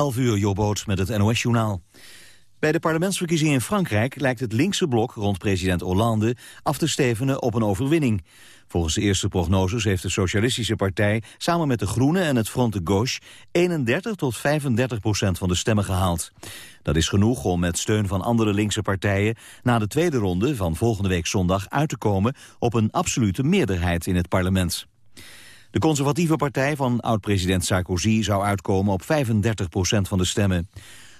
11 uur, Jobboot met het NOS-journaal. Bij de parlementsverkiezingen in Frankrijk lijkt het linkse blok rond president Hollande af te stevenen op een overwinning. Volgens de eerste prognoses heeft de Socialistische Partij samen met de Groenen en het Front de Gauche 31 tot 35 procent van de stemmen gehaald. Dat is genoeg om met steun van andere linkse partijen na de tweede ronde van volgende week zondag uit te komen op een absolute meerderheid in het parlement. De conservatieve partij van oud-president Sarkozy zou uitkomen op 35 procent van de stemmen.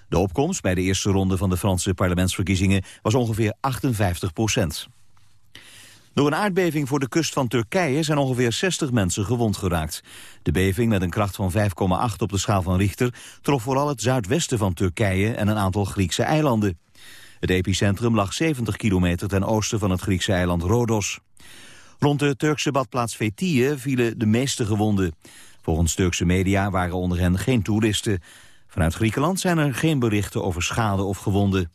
De opkomst bij de eerste ronde van de Franse parlementsverkiezingen was ongeveer 58 procent. Door een aardbeving voor de kust van Turkije zijn ongeveer 60 mensen gewond geraakt. De beving met een kracht van 5,8 op de schaal van Richter trof vooral het zuidwesten van Turkije en een aantal Griekse eilanden. Het epicentrum lag 70 kilometer ten oosten van het Griekse eiland Rodos. Rond de Turkse badplaats Fethiye vielen de meeste gewonden. Volgens Turkse media waren onder hen geen toeristen. Vanuit Griekenland zijn er geen berichten over schade of gewonden.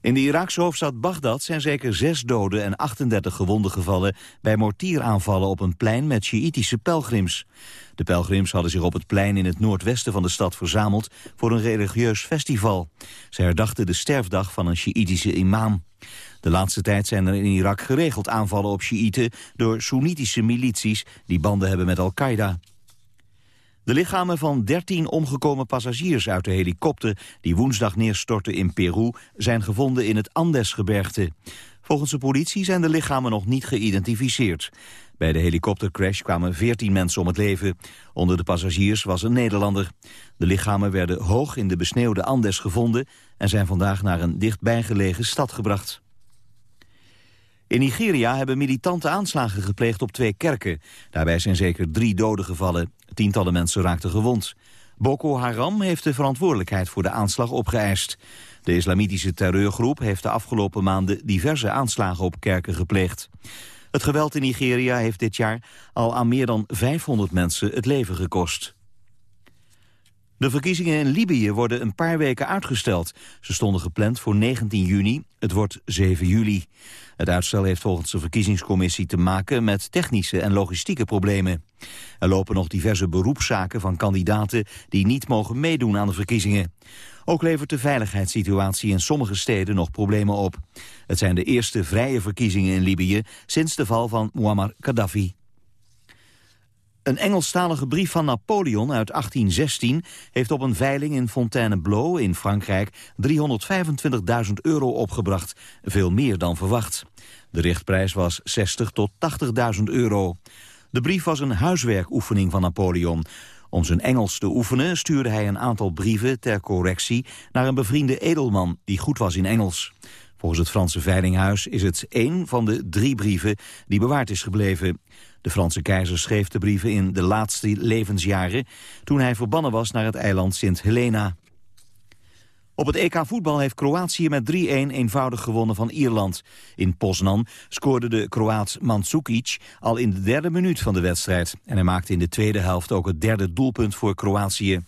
In de Iraakse hoofdstad Bagdad zijn zeker zes doden en 38 gewonden gevallen bij mortieraanvallen op een plein met Sjiïtische pelgrims. De pelgrims hadden zich op het plein in het noordwesten van de stad verzameld voor een religieus festival. Ze herdachten de sterfdag van een Sjiïtische imam. De laatste tijd zijn er in Irak geregeld aanvallen op Sjiïten door Soenitische milities die banden hebben met Al-Qaeda. De lichamen van 13 omgekomen passagiers uit de helikopter... die woensdag neerstortte in Peru, zijn gevonden in het Andesgebergte. Volgens de politie zijn de lichamen nog niet geïdentificeerd. Bij de helikoptercrash kwamen 14 mensen om het leven. Onder de passagiers was een Nederlander. De lichamen werden hoog in de besneeuwde Andes gevonden... en zijn vandaag naar een dichtbijgelegen stad gebracht. In Nigeria hebben militanten aanslagen gepleegd op twee kerken. Daarbij zijn zeker drie doden gevallen. Tientallen mensen raakten gewond. Boko Haram heeft de verantwoordelijkheid voor de aanslag opgeëist. De islamitische terreurgroep heeft de afgelopen maanden diverse aanslagen op kerken gepleegd. Het geweld in Nigeria heeft dit jaar al aan meer dan 500 mensen het leven gekost. De verkiezingen in Libië worden een paar weken uitgesteld. Ze stonden gepland voor 19 juni, het wordt 7 juli. Het uitstel heeft volgens de verkiezingscommissie te maken met technische en logistieke problemen. Er lopen nog diverse beroepszaken van kandidaten die niet mogen meedoen aan de verkiezingen. Ook levert de veiligheidssituatie in sommige steden nog problemen op. Het zijn de eerste vrije verkiezingen in Libië sinds de val van Muammar Gaddafi. Een Engelstalige brief van Napoleon uit 1816 heeft op een veiling in Fontainebleau in Frankrijk 325.000 euro opgebracht, veel meer dan verwacht. De richtprijs was 60 tot 80.000 euro. De brief was een huiswerkoefening van Napoleon. Om zijn Engels te oefenen stuurde hij een aantal brieven ter correctie naar een bevriende edelman die goed was in Engels. Volgens het Franse Veilinghuis is het één van de drie brieven die bewaard is gebleven. De Franse keizer schreef de brieven in de laatste levensjaren... toen hij verbannen was naar het eiland Sint Helena. Op het EK voetbal heeft Kroatië met 3-1 eenvoudig gewonnen van Ierland. In Poznan scoorde de Kroaat Mandzukic al in de derde minuut van de wedstrijd. En hij maakte in de tweede helft ook het derde doelpunt voor Kroatië.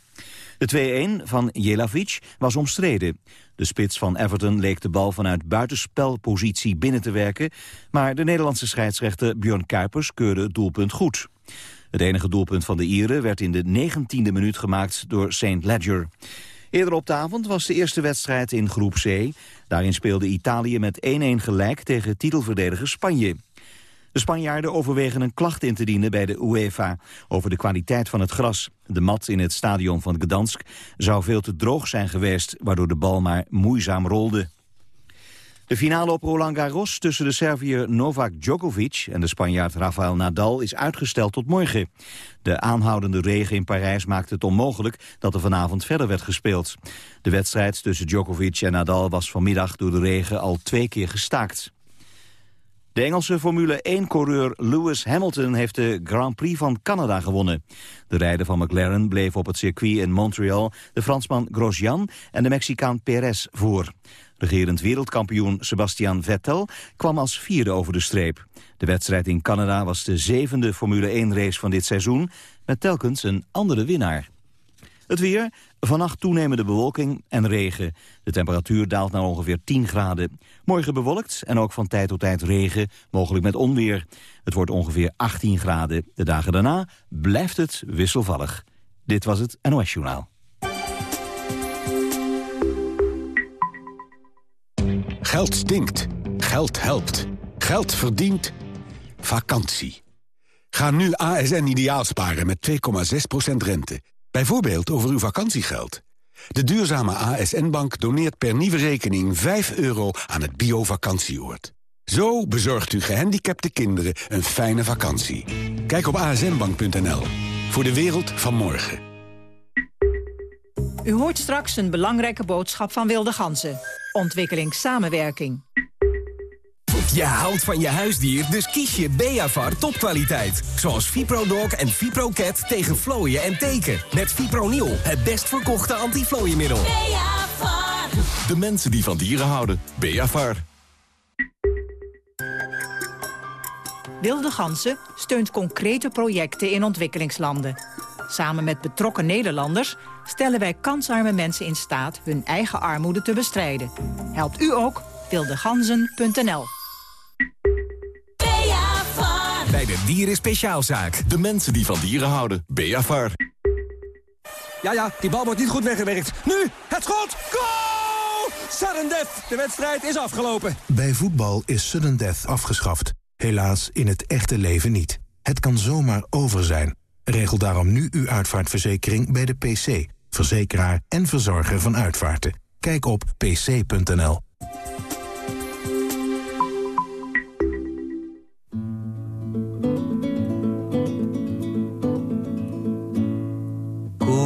De 2-1 van Jelavic was omstreden. De spits van Everton leek de bal vanuit buitenspelpositie binnen te werken... maar de Nederlandse scheidsrechter Björn Kuipers keurde het doelpunt goed. Het enige doelpunt van de Ieren werd in de 19e minuut gemaakt door St. Ledger. Eerder op de avond was de eerste wedstrijd in groep C. Daarin speelde Italië met 1-1 gelijk tegen titelverdediger Spanje. De Spanjaarden overwegen een klacht in te dienen bij de UEFA over de kwaliteit van het gras. De mat in het stadion van Gdansk zou veel te droog zijn geweest, waardoor de bal maar moeizaam rolde. De finale op Roland Garros tussen de Serviër Novak Djokovic en de Spanjaard Rafael Nadal is uitgesteld tot morgen. De aanhoudende regen in Parijs maakte het onmogelijk dat er vanavond verder werd gespeeld. De wedstrijd tussen Djokovic en Nadal was vanmiddag door de regen al twee keer gestaakt. De Engelse Formule 1-coureur Lewis Hamilton heeft de Grand Prix van Canada gewonnen. De rijder van McLaren bleef op het circuit in Montreal de Fransman Grosjean en de Mexicaan Perez voor. Regerend wereldkampioen Sebastian Vettel kwam als vierde over de streep. De wedstrijd in Canada was de zevende Formule 1-race van dit seizoen... met telkens een andere winnaar. Het weer, vannacht toenemende bewolking en regen. De temperatuur daalt naar ongeveer 10 graden. Morgen bewolkt en ook van tijd tot tijd regen, mogelijk met onweer. Het wordt ongeveer 18 graden. De dagen daarna blijft het wisselvallig. Dit was het NOS Journaal. Geld stinkt. Geld helpt. Geld verdient. Vakantie. Ga nu ASN ideaal sparen met 2,6% rente. Bijvoorbeeld over uw vakantiegeld. De duurzame ASN-bank doneert per nieuwe rekening 5 euro aan het bio-vakantieoord. Zo bezorgt u gehandicapte kinderen een fijne vakantie. Kijk op asnbank.nl. Voor de wereld van morgen. U hoort straks een belangrijke boodschap van Wilde Ganzen. Ontwikkelingssamenwerking. Je houdt van je huisdier, dus kies je Beavar topkwaliteit. Zoals ViproDog en ViproCat tegen vlooien en teken. Met Fipronil, het best verkochte antiflooienmiddel. Beavar. De mensen die van dieren houden. Beavar. Wilde Gansen steunt concrete projecten in ontwikkelingslanden. Samen met betrokken Nederlanders stellen wij kansarme mensen in staat hun eigen armoede te bestrijden. Helpt u ook? wildeganzen.nl Bij de Dieren Speciaalzaak. De mensen die van dieren houden. Beavar. Ja, ja, die bal wordt niet goed weggewerkt. Nu, het schot! Goal! Sudden death. De wedstrijd is afgelopen. Bij voetbal is sudden death afgeschaft. Helaas in het echte leven niet. Het kan zomaar over zijn. Regel daarom nu uw uitvaartverzekering bij de PC. Verzekeraar en verzorger van uitvaarten. Kijk op pc.nl.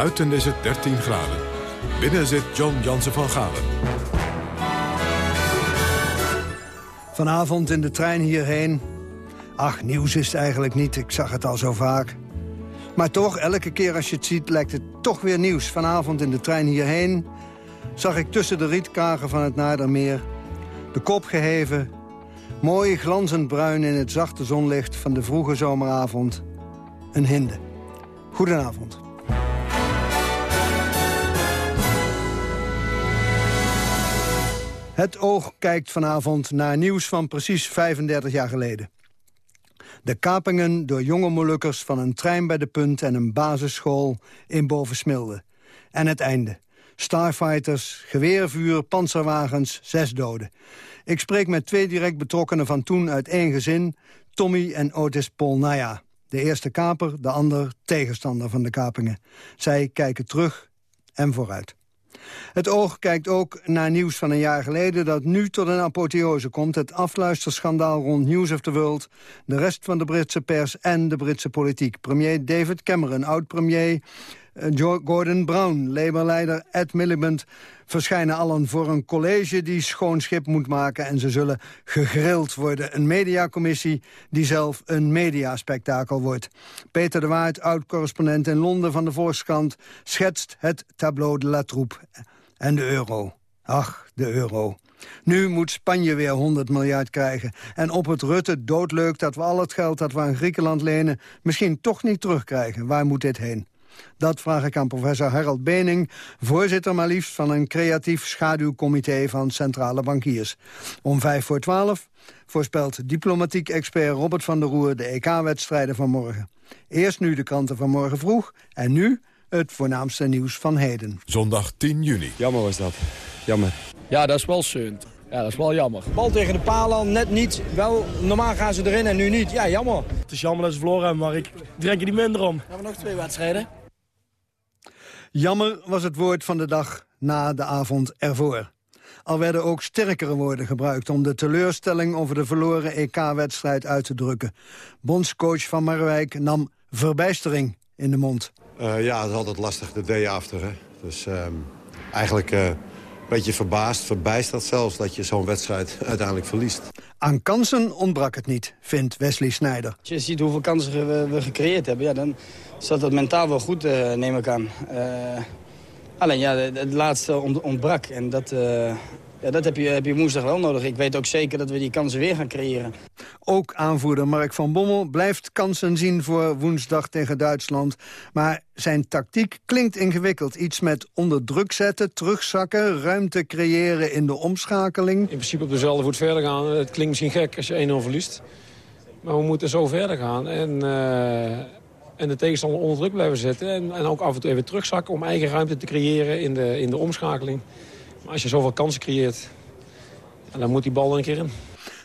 Buiten is het 13 graden. Binnen zit John Jansen van Galen. Vanavond in de trein hierheen. Ach, nieuws is het eigenlijk niet, ik zag het al zo vaak. Maar toch, elke keer als je het ziet, lijkt het toch weer nieuws. Vanavond in de trein hierheen zag ik tussen de rietkagen van het Nadermeer... de kop geheven, mooi glanzend bruin in het zachte zonlicht... van de vroege zomeravond, een hinde. Goedenavond. Het oog kijkt vanavond naar nieuws van precies 35 jaar geleden. De kapingen door jonge Molukkers van een trein bij de punt... en een basisschool in Bovensmilde. En het einde. Starfighters, geweervuur, panzerwagens, zes doden. Ik spreek met twee direct betrokkenen van toen uit één gezin... Tommy en Otis Polnaya. De eerste kaper, de ander tegenstander van de kapingen. Zij kijken terug en vooruit. Het oog kijkt ook naar nieuws van een jaar geleden... dat nu tot een apotheose komt. Het afluisterschandaal rond News of the World... de rest van de Britse pers en de Britse politiek. Premier David Cameron, oud-premier Gordon Brown... Labour-leider Ed Miliband verschijnen allen voor een college... die schoon schip moet maken en ze zullen gegrild worden. Een mediacommissie die zelf een mediaspectakel wordt. Peter de Waard, oud-correspondent in Londen van de Volkskrant... schetst het tableau de la troupe en de euro. Ach, de euro. Nu moet Spanje weer 100 miljard krijgen. En op het Rutte doodleuk dat we al het geld dat we aan Griekenland lenen... misschien toch niet terugkrijgen. Waar moet dit heen? Dat vraag ik aan professor Harold Bening, voorzitter maar liefst van een creatief schaduwcomité van centrale bankiers. Om vijf voor twaalf voorspelt diplomatiek expert Robert van der Roer de EK-wedstrijden van morgen. Eerst nu de kranten van morgen vroeg en nu het voornaamste nieuws van heden. Zondag 10 juni. Jammer was dat. Jammer. Ja, dat is wel zeunt. Ja, dat is wel jammer. Bal tegen de paal net niet. Wel, normaal gaan ze erin en nu niet. Ja, jammer. Het is jammer dat ze verloren hebben, maar ik drink er niet minder om. We hebben nog twee wedstrijden. Jammer was het woord van de dag na de avond ervoor. Al werden ook sterkere woorden gebruikt om de teleurstelling over de verloren EK-wedstrijd uit te drukken. Bondscoach van Marwijk nam verbijstering in de mond. Uh, ja, het is altijd lastig, de day after. Hè? Dus uh, eigenlijk een beetje verbaasd, verbijsterd zelfs... dat je zo'n wedstrijd uiteindelijk verliest. Aan kansen ontbrak het niet, vindt Wesley Snijder. Als je ziet hoeveel kansen we, we gecreëerd hebben... Ja, dan zat dat mentaal wel goed, uh, neem ik aan. alleen ja, het laatste ontbrak. En dat, Ja, dat heb je, heb je woensdag wel nodig. Ik weet ook zeker dat we die kansen weer gaan creëren. Ook aanvoerder Mark van Bommel blijft kansen zien voor woensdag tegen Duitsland. Maar zijn tactiek klinkt ingewikkeld. Iets met onder druk zetten, terugzakken, ruimte creëren in de omschakeling. In principe op dezelfde voet verder gaan. Het klinkt misschien gek als je 1-0 verliest. Maar we moeten zo verder gaan. En, uh, en de tegenstander onder druk blijven zetten. En, en, ook af en toe even terugzakken om eigen ruimte te creëren in de, in de omschakeling. Als je zoveel kansen creëert, dan moet die bal er een keer in.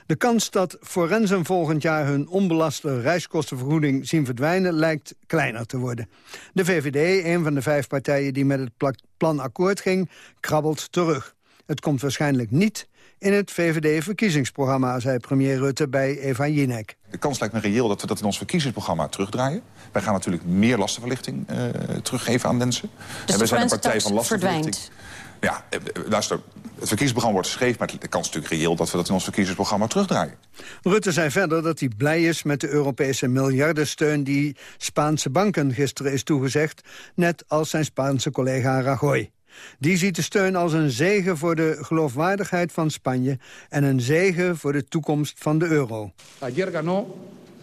De kans dat forensen volgend jaar hun onbelaste reiskostenvergoeding zien verdwijnen lijkt kleiner te worden. De VVD, een van de vijf partijen die met het plan akkoord ging, krabbelt terug. Het komt waarschijnlijk niet in het VVD-verkiezingsprogramma, zei premier Rutte bij Eva Jinek. De kans lijkt me reëel dat we dat in ons verkiezingsprogramma terugdraaien. Wij gaan natuurlijk meer lastenverlichting uh, teruggeven aan mensen. Dus en wij zijn een partij van lastenverlichting. Verdwijnt. Ja, eh, luister, het verkiezingsprogramma wordt geschreven... maar de kans is natuurlijk reëel dat we dat in ons verkiezingsprogramma terugdraaien. Rutte zei verder dat hij blij is met de Europese miljardensteun... die Spaanse banken gisteren is toegezegd, net als zijn Spaanse collega Rajoy. Die ziet de steun als een zegen voor de geloofwaardigheid van Spanje... en een zegen voor de toekomst van de euro. Ayer ganó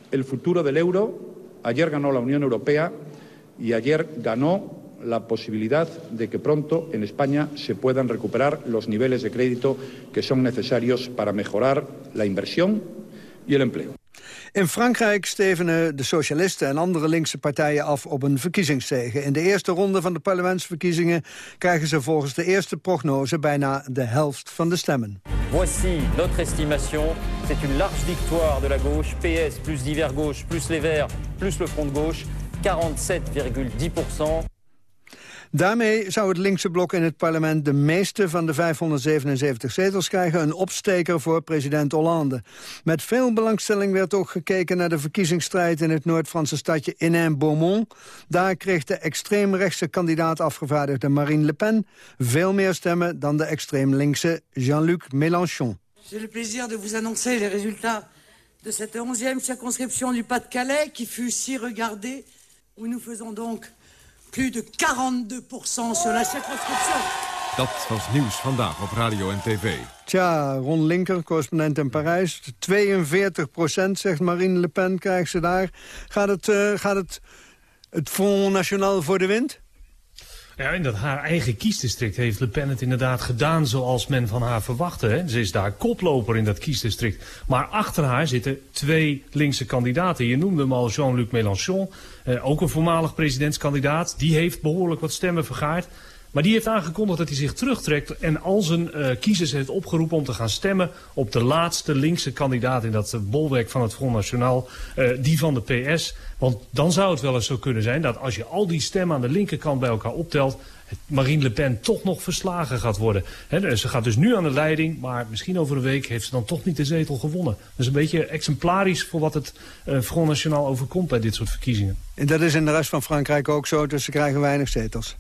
el futuro del euro, ayer ganó la Unión Europea... y ayer ganó la posibilidad de que pronto en España se puedan recuperar los niveles de crédito que son necesarios para mejorar la inversión y el empleo. In Frankrijk stevenen de socialisten en andere linkse partijen af op een verkiezingszege. In de eerste ronde van de parlementsverkiezingen krijgen ze volgens de eerste prognose bijna de helft van de stemmen. Voici notre estimation. C'est une large victoire de la gauche. PS plus divers gauche plus les Verts plus le Front de gauche. 47,10 Daarmee zou het linkse blok in het parlement de meeste van de 577 zetels krijgen. Een opsteker voor president Hollande. Met veel belangstelling werd ook gekeken naar de verkiezingsstrijd in het Noord-Franse stadje Hénin-Beaumont. Daar kreeg de extreemrechtse kandidaat afgevaardigde Marine Le Pen veel meer stemmen dan de extreem linkse Jean-Luc Mélenchon. J'ai le plaisir de vous annoncer les résultats de cette 11e circonscription du Pas-de-Calais qui fut si regardée, où nous faisons donc plus de 42% sur la circonscription. Dat was nieuws vandaag op radio en tv. Tja, Ron Linker, correspondent in Parijs. 42 procent, zegt Marine Le Pen, krijgt ze daar. Gaat het, uh, gaat het, het Front National voor de wind? Ja, in dat haar eigen kiesdistrict heeft Le Pen het inderdaad gedaan zoals men van haar verwachtte. Hè. Ze is daar koploper in dat kiesdistrict. Maar achter haar zitten twee linkse kandidaten. Je noemde hem al Jean-Luc Mélenchon, eh, ook een voormalig presidentskandidaat. Die heeft behoorlijk wat stemmen vergaard. Maar die heeft aangekondigd dat hij zich terugtrekt en al zijn uh, kiezers heeft opgeroepen om te gaan stemmen op de laatste linkse kandidaat in dat uh, bolwerk van het Front National, uh, die van de PS. Want dan zou het wel eens zo kunnen zijn dat als je al die stemmen aan de linkerkant bij elkaar optelt, Marine Le Pen toch nog verslagen gaat worden. He, ze gaat dus nu aan de leiding, maar misschien over een week heeft ze dan toch niet de zetel gewonnen. Dat is een beetje exemplarisch voor wat het Front National overkomt bij dit soort verkiezingen. En dat is in de rest van Frankrijk ook zo, dus ze krijgen weinig zetels.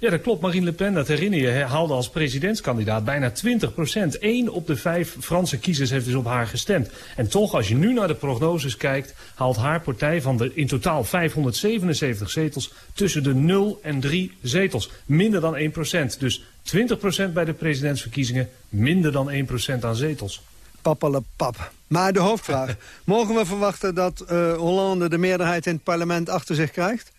Ja, dat klopt. Marine Le Pen, dat herinner je, haalde als presidentskandidaat bijna 20 procent. Eén op de vijf Franse kiezers heeft dus op haar gestemd. En toch, als je nu naar de prognoses kijkt, haalt haar partij van de in totaal 577 zetels tussen de 0 en 3 zetels. Minder dan 1 procent. Dus 20 procent bij de presidentsverkiezingen, minder dan 1 procent aan zetels. pap. Maar de hoofdvraag. Mogen we verwachten dat uh, Hollande de meerderheid in het parlement achter zich krijgt?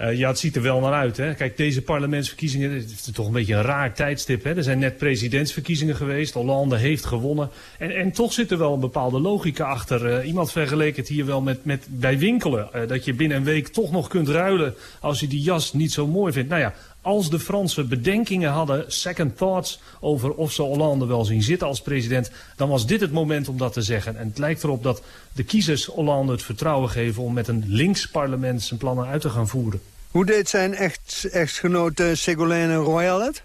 Uh, ja, het ziet er wel naar uit. Hè. Kijk, deze parlementsverkiezingen, het is toch een beetje een raar tijdstip. Hè. Er zijn net presidentsverkiezingen geweest. Hollande heeft gewonnen. En, en toch zit er wel een bepaalde logica achter. Uh, iemand vergeleek het hier wel met, met bij winkelen. Uh, dat je binnen een week toch nog kunt ruilen als je die jas niet zo mooi vindt. Nou ja, als de Fransen bedenkingen hadden, second thoughts, over of ze Hollande wel zien zitten als president, dan was dit het moment om dat te zeggen. En het lijkt erop dat de kiezers Hollande het vertrouwen geven om met een links parlement zijn plannen uit te gaan voeren. Hoe deed zijn echt, echtgenote Ségolène Royal het?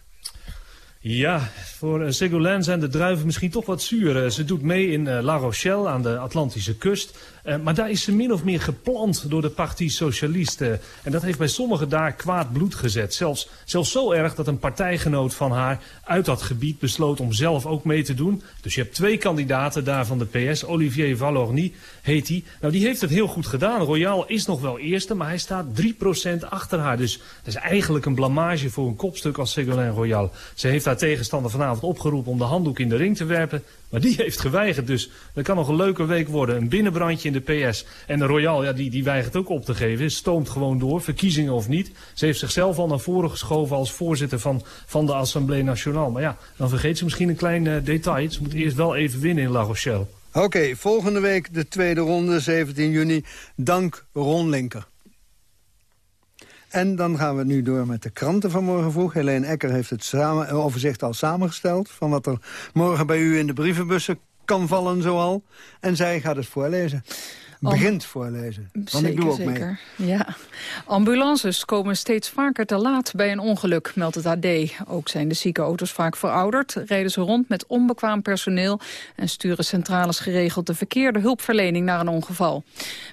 Ja, voor uh, Ségolène zijn de druiven misschien toch wat zuur. Uh, ze doet mee in La Rochelle aan de Atlantische kust. Maar daar is ze min of meer geplant door de Parti Socialiste. en dat heeft bij sommigen daar kwaad bloed gezet. Zelfs, zelfs zo erg dat een partijgenoot van haar uit dat gebied besloot om zelf ook mee te doen. Dus je hebt twee kandidaten daar van de PS. Olivier Valorny heet hij. Nou, die heeft het heel goed gedaan. Royal is nog wel eerste, maar hij staat 3% achter haar. Dus dat is eigenlijk een blamage voor een kopstuk als Ségolène Royal. Ze heeft haar tegenstander vanavond opgeroepen om de handdoek in de ring te werpen. Maar die heeft geweigerd, dus dat kan nog een leuke week worden. Een binnenbrandje de PS. En de Royal, ja, die, die weigert ook op te geven. Stoomt gewoon door, verkiezingen of niet. Ze heeft zichzelf al naar voren geschoven als voorzitter van, van de Assemblée Nationale. Maar ja, dan vergeet ze misschien een klein uh, detail. Ze moet eerst wel even winnen in La Rochelle. Oké, volgende week de tweede ronde, 17 juni. Dank Ron Linker. En dan gaan we nu door met de kranten van morgen vroeg. Helene Ecker heeft het samen, overzicht al samengesteld... van wat er morgen bij u in de brievenbussen kan vallen zoal. En zij gaat het voorlezen begint voorlezen. Want zeker, ik doe ook zeker. mee. Ja. Ambulances komen steeds vaker te laat bij een ongeluk, meldt het AD. Ook zijn de ziekenauto's vaak verouderd, rijden ze rond met onbekwaam personeel... en sturen centrales geregeld de verkeerde hulpverlening naar een ongeval.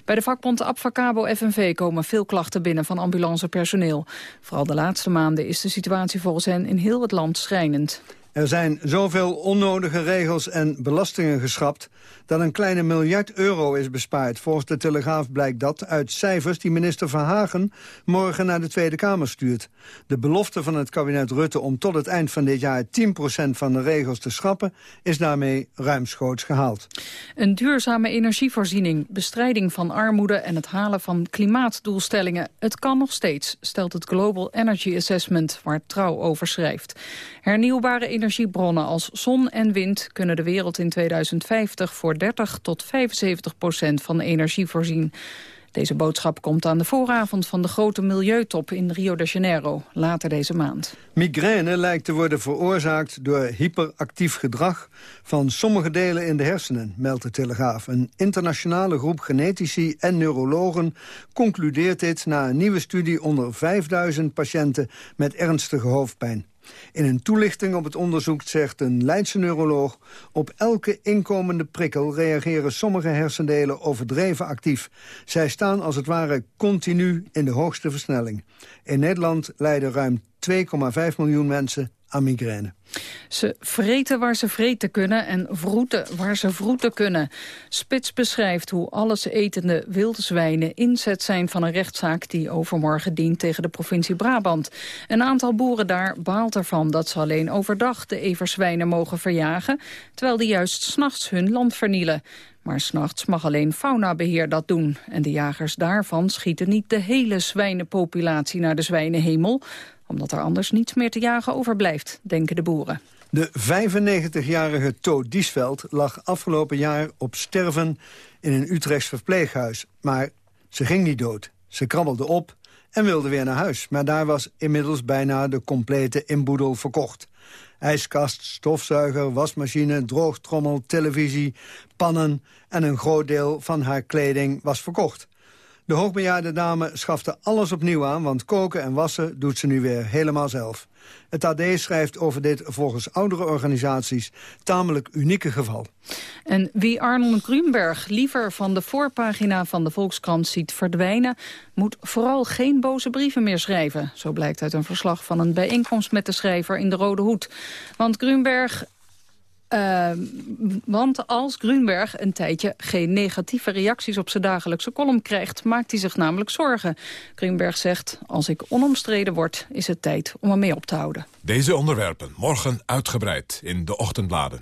Bij de vakbond Abfacabo FNV komen veel klachten binnen van ambulancepersoneel. Vooral de laatste maanden is de situatie volgens hen in heel het land schrijnend. Er zijn zoveel onnodige regels en belastingen geschrapt... dat een kleine miljard euro is bespaard. Volgens de Telegraaf blijkt dat uit cijfers die minister Verhagen... morgen naar de Tweede Kamer stuurt. De belofte van het kabinet Rutte om tot het eind van dit jaar... 10% van de regels te schrappen, is daarmee ruimschoots gehaald. Een duurzame energievoorziening, bestrijding van armoede... en het halen van klimaatdoelstellingen. Het kan nog steeds, stelt het Global Energy Assessment... waar Trouw over schrijft. Hernieuwbare energiebronnen als zon en wind kunnen de wereld in 2050 voor 30 tot 75 procent van energie voorzien. Deze boodschap komt aan de vooravond van de grote milieutop in Rio de Janeiro, later deze maand. Migraine lijkt te worden veroorzaakt door hyperactief gedrag van sommige delen in de hersenen, meldt de Telegraaf. Een internationale groep genetici en neurologen concludeert dit na een nieuwe studie onder 5000 patiënten met ernstige hoofdpijn. In een toelichting op het onderzoek zegt een Leidse neuroloog... op elke inkomende prikkel reageren sommige hersendelen overdreven actief. Zij staan als het ware continu in de hoogste versnelling. In Nederland lijden ruim 2,5 miljoen mensen Ze vreten waar ze vreten kunnen en vroeten waar ze vroeten kunnen. Spits beschrijft hoe alles etende wilde zwijnen inzet zijn van een rechtszaak die overmorgen dient tegen de provincie Brabant. Een aantal boeren daar baalt ervan dat ze alleen overdag de everzwijnen mogen verjagen, terwijl die juist s'nachts hun land vernielen. Maar s'nachts mag alleen faunabeheer dat doen. En de jagers daarvan schieten niet de hele zwijnenpopulatie naar de zwijnenhemel omdat er anders niets meer te jagen overblijft, denken de boeren. De 95-jarige Toot Diesveld lag afgelopen jaar op sterven in een Utrechts verpleeghuis. Maar ze ging niet dood. Ze krabbelde op en wilde weer naar huis. Maar daar was inmiddels bijna de complete inboedel verkocht. IJskast, stofzuiger, wasmachine, droogtrommel, televisie, pannen... en een groot deel van haar kleding was verkocht. De hoogbejaarde dame schafte alles opnieuw aan... want koken en wassen doet ze nu weer helemaal zelf. Het AD schrijft over dit volgens oudere organisaties tamelijk unieke geval. En wie Arnold Grunberg liever van de voorpagina van de Volkskrant ziet verdwijnen... moet vooral geen boze brieven meer schrijven. Zo blijkt uit een verslag van een bijeenkomst met de schrijver in de Rode Hoed. Want Grunberg uh, want als Grunberg een tijdje geen negatieve reacties op zijn dagelijkse column krijgt, maakt hij zich namelijk zorgen. Grunberg zegt, als ik onomstreden word, is het tijd om ermee op te houden. Deze onderwerpen morgen uitgebreid in de ochtendbladen.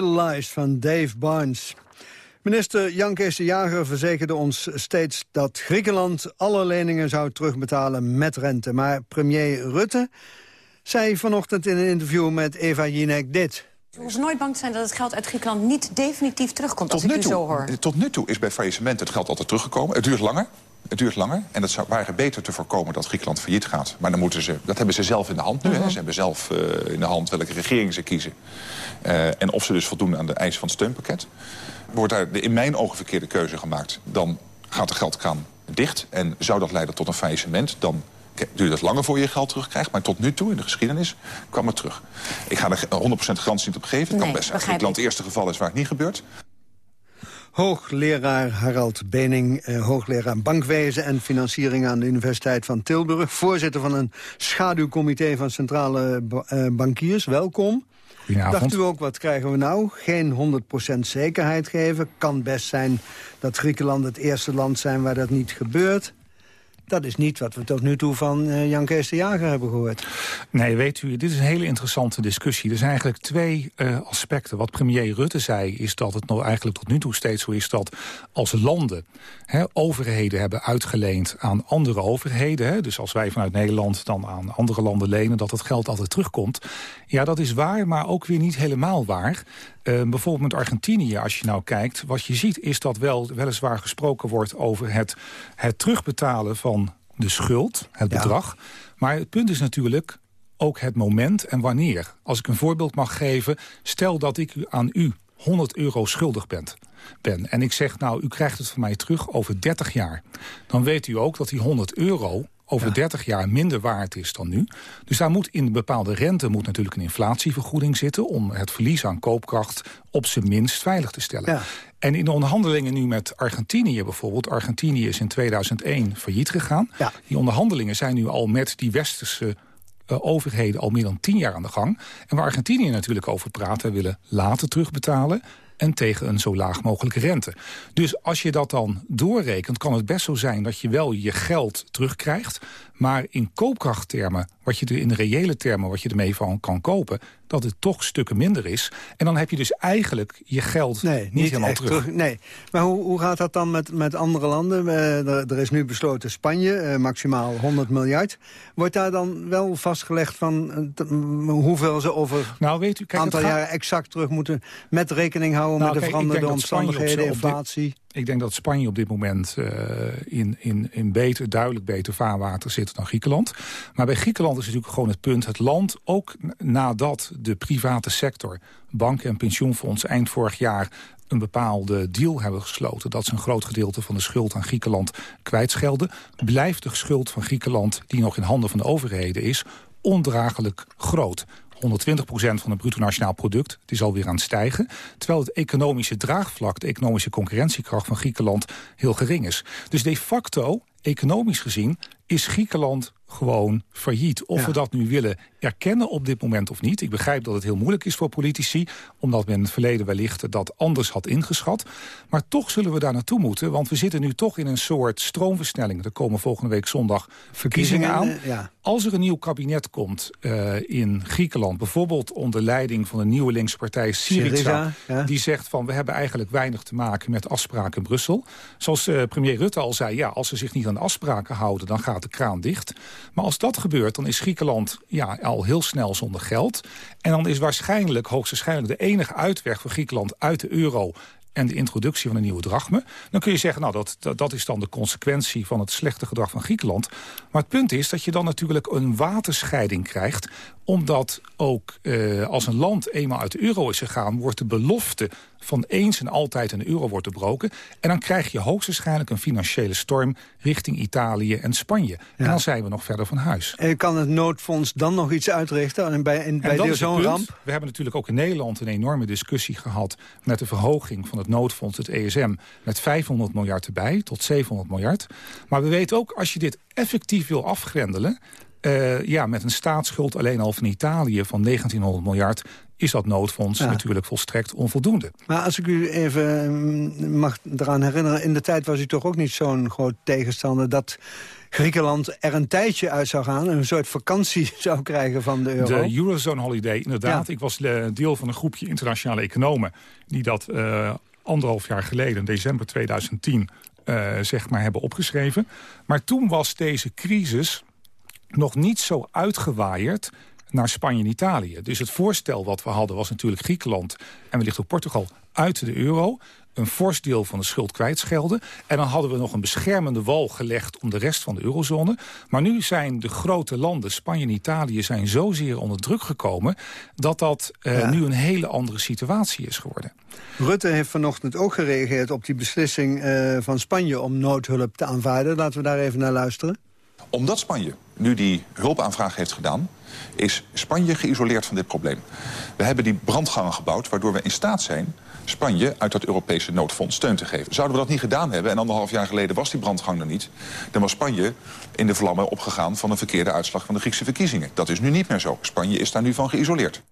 Little Lies van Dave Barnes. Minister Jan Kees de Jager verzekerde ons steeds dat Griekenland alle leningen zou terugbetalen met rente. Maar premier Rutte zei vanochtend in een interview met Eva Jinek dit. We hoeven nooit bang te zijn dat het geld uit Griekenland niet definitief terugkomt, tot als ik nu u zo hoor. Tot nu toe is bij faillissement het geld altijd teruggekomen. Het duurt langer. Het duurt langer en het zou waren beter te voorkomen dat Griekenland failliet gaat. Maar dan moeten ze, dat hebben ze zelf in de hand nu. hè. Mhm. Ze hebben zelf eh, in de hand welke regering ze kiezen. Eh, en of ze dus voldoen aan de eisen van het steunpakket. Wordt daar de in mijn ogen verkeerde keuze gemaakt... dan gaat de geldkraan dicht. En zou dat leiden tot een faillissement... dan duurt het langer voor je geld terugkrijgt. Maar tot nu toe, in de geschiedenis, kwam het terug. Ik ga er 100% garantie niet op geven. Het kan best zijn dat Griekenland het eerste geval is waar het niet gebeurt. Hoogleraar Harald Bening, eh, hoogleraar bankwezen en financiering aan de Universiteit van Tilburg. Voorzitter van een schaduwcomité van centrale ba- eh, bankiers. Welkom. Goedenavond. Dacht u ook, wat krijgen we nou? Geen 100% zekerheid geven. Kan best zijn dat Griekenland het eerste land zijn waar dat niet gebeurt. Dat is niet wat we tot nu toe van eh, Jan Kees de Jager hebben gehoord. Nee, weet u, dit is een hele interessante discussie. Er zijn eigenlijk twee eh, aspecten. Wat premier Rutte zei, is dat het nou eigenlijk tot nu toe steeds zo is... dat als landen hè, overheden hebben uitgeleend aan andere overheden... Hè, dus als wij vanuit Nederland dan aan andere landen lenen... dat het geld altijd terugkomt. Ja, dat is waar, maar ook weer niet helemaal waar. Eh, bijvoorbeeld met Argentinië, als je nou kijkt... wat je ziet is dat wel weliswaar gesproken wordt over het, het terugbetalen van de schuld, het bedrag. Maar het punt is natuurlijk ook het moment en wanneer. Als ik een voorbeeld mag geven, stel dat ik u aan u 100 euro schuldig ben. ben en ik zeg, nou, u krijgt het van mij terug over 30 jaar. Dan weet u ook dat die 100 euro over 30 jaar minder waard is dan nu. Dus daar moet in bepaalde rente moet natuurlijk een inflatievergoeding zitten... om het verlies aan koopkracht op zijn minst veilig te stellen. Ja. En in de onderhandelingen nu met Argentinië bijvoorbeeld... Argentinië is in 2001 failliet gegaan. Die onderhandelingen zijn nu al met die westerse eh, overheden al meer dan tien jaar aan de gang. En waar Argentinië natuurlijk over praat... wij willen later terugbetalen en tegen een zo laag mogelijke rente. Dus als je dat dan doorrekent, kan het best zo zijn... dat je wel je geld terugkrijgt... maar in koopkrachttermen, wat je er in de reële termen... wat je ermee van kan kopen, dat het toch stukken minder is. En dan heb je dus eigenlijk je geld niet, helemaal echt terug. Nee, maar hoe, hoe gaat dat dan met, met andere landen? Eh, er, er is nu besloten Spanje, eh, maximaal 100 miljard. Wordt daar dan wel vastgelegd van eh, hoeveel ze over nou, weet u, kijk, aantal gaat- jaren exact terug moeten... met rekening houden Nou, met de kijk, veranderde op omstandigheden, op inflatie? Ik denk dat Spanje op dit moment eh, in, in, in beter, duidelijk beter vaarwater zit dan Griekenland. Maar bij Griekenland is natuurlijk gewoon het punt... het land, ook nadat de private sector, banken en pensioenfonds... eind vorig jaar een bepaalde deal hebben gesloten... dat ze een groot gedeelte van de schuld aan Griekenland kwijtschelden... blijft de schuld van Griekenland, die nog in handen van de overheden is... ondraaglijk groot. 120% van het bruto nationaal product. Het is alweer aan het stijgen. Terwijl het economische draagvlak, de economische concurrentiekracht van Griekenland heel gering is. Dus de facto, economisch gezien, is Griekenland gewoon failliet. Of Ja. we dat nu willen erkennen op dit moment of niet. Ik begrijp dat het heel moeilijk is voor politici... omdat men in het verleden wellicht dat anders had ingeschat. Maar toch zullen we daar naartoe moeten... want we zitten nu toch in een soort stroomversnelling. Er komen volgende week zondag verkiezingen aan. eh, ja. Als er een nieuw kabinet komt eh, in Griekenland... bijvoorbeeld onder leiding van de nieuwe linkse partij Syriza... Syriza, ja. die zegt van we hebben eigenlijk weinig te maken met afspraken in Brussel. Zoals eh, premier Rutte al zei, ja, als ze zich niet aan de afspraken houden... dan gaat de kraan dicht. Maar als dat gebeurt, dan is Griekenland ja, al heel snel zonder geld. En dan is waarschijnlijk, hoogstwaarschijnlijk... de enige uitweg voor Griekenland uit de euro en de introductie van een nieuwe drachme... dan kun je zeggen, nou, dat, dat, is dan de consequentie van het slechte gedrag van Griekenland. Maar het punt is dat je dan natuurlijk een waterscheiding krijgt... omdat ook eh, als een land eenmaal uit de euro is gegaan... wordt de belofte van eens en altijd een euro wordt doorbroken. En dan krijg je hoogstwaarschijnlijk een financiële storm... richting Italië en Spanje. En dan zijn we nog verder van huis. En kan het noodfonds dan nog iets uitrichten en bij, en bij zo'n ramp? We hebben natuurlijk ook in Nederland een enorme discussie gehad... met de verhoging van het noodfonds, het ESM... met 500 miljard erbij, tot 700 miljard. Maar we weten ook, als je dit effectief wil afgrendelen... Uh, ja, met een staatsschuld alleen al van Italië van 1900 miljard is dat noodfonds natuurlijk volstrekt onvoldoende. Maar als ik u even mm, mag eraan herinneren... in de tijd was u toch ook niet zo'n groot tegenstander... dat Griekenland er een tijdje uit zou gaan... een soort vakantie zou krijgen van de euro. De Eurozone Holiday, inderdaad. Ik was eh, deel van een groepje internationale economen... die dat uh, anderhalf jaar geleden, december 2010... Uh, zeg maar hebben opgeschreven. Maar toen was deze crisis nog niet zo uitgewaaierd naar Spanje en Italië. Dus het voorstel wat we hadden was natuurlijk Griekenland... en wellicht ook Portugal uit de euro een fors deel van de schuld kwijtschelden. En dan hadden we nog een beschermende wal gelegd om de rest van de eurozone. Maar nu zijn de grote landen, Spanje en Italië, zijn zozeer onder druk gekomen... dat dat uh, nu een hele andere situatie is geworden. Rutte heeft vanochtend ook gereageerd op die beslissing uh, van Spanje... om noodhulp te aanvaarden. Laten we daar even naar luisteren. Omdat Spanje nu die hulpaanvraag heeft gedaan is Spanje geïsoleerd van dit probleem. We hebben die brandgangen gebouwd waardoor we in staat zijn Spanje uit dat Europese noodfonds steun te geven. Zouden we dat niet gedaan hebben, en anderhalf jaar geleden was die brandgang er niet... dan was Spanje in de vlammen opgegaan van een verkeerde uitslag van de Griekse verkiezingen. Dat is nu niet meer zo. Spanje is daar nu van geïsoleerd.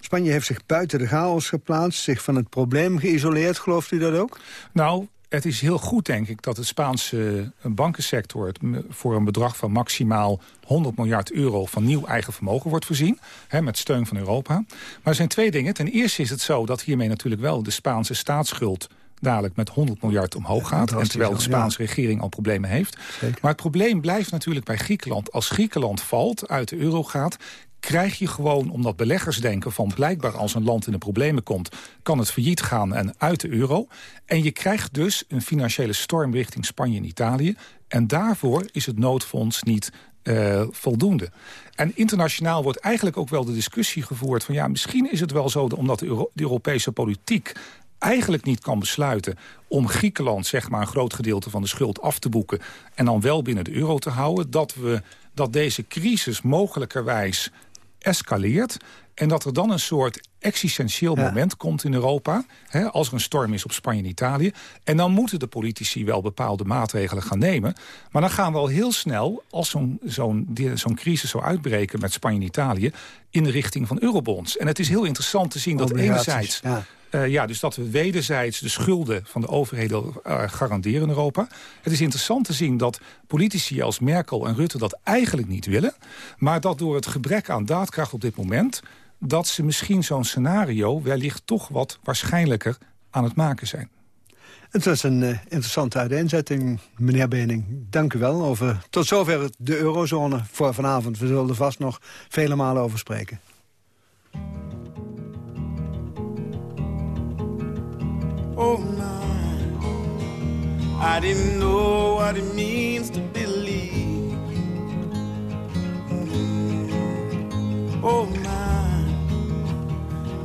Spanje heeft zich buiten de chaos geplaatst, zich van het probleem geïsoleerd. Gelooft u dat ook? Nou, het is heel goed, denk ik, dat het Spaanse bankensector... voor een bedrag van maximaal 100 miljard euro van nieuw eigen vermogen wordt voorzien. Hè, met steun van Europa. Maar er zijn twee dingen. Ten eerste is het zo dat hiermee natuurlijk wel de Spaanse staatsschuld dadelijk met 100 miljard omhoog gaat. En terwijl de Spaanse regering al problemen heeft. Maar het probleem blijft natuurlijk bij Griekenland. Als Griekenland valt, uit de euro gaat krijg je gewoon, omdat beleggers denken van blijkbaar als een land in de problemen komt, kan het failliet gaan en uit de euro. En je krijgt dus een financiële storm richting Spanje en Italië. En daarvoor is het noodfonds niet uh, voldoende. En internationaal wordt eigenlijk ook wel de discussie gevoerd... van ja, misschien is het wel zo, omdat de, de Europese politiek eigenlijk niet kan besluiten om Griekenland zeg maar, een groot gedeelte van de schuld af te boeken... en dan wel binnen de euro te houden... dat, we, dat deze crisis mogelijkerwijs escaleert... en dat er dan een soort existentieel moment komt in Europa... Hè, als er een storm is op Spanje en Italië. En dan moeten de politici wel bepaalde maatregelen gaan nemen. Maar dan gaan we al heel snel, als zo'n zo'n zo'n crisis zou uitbreken... met Spanje en Italië, in de richting van eurobonds. En het is heel interessant te zien dat enerzijds... Ja. Uh, ja, dus dat we wederzijds de schulden van de overheden uh, garanderen in Europa. Het is interessant te zien dat politici als Merkel en Rutte dat eigenlijk niet willen. Maar dat door het gebrek aan daadkracht op dit moment... dat ze misschien zo'n scenario wellicht toch wat waarschijnlijker aan het maken zijn. Het was een uh, interessante uiteenzetting, meneer Bening. Dank u wel. Over, tot zover de eurozone voor vanavond. We zullen er vast nog vele malen over spreken. Oh my, I didn't know what it means to believe. Mm. Oh my,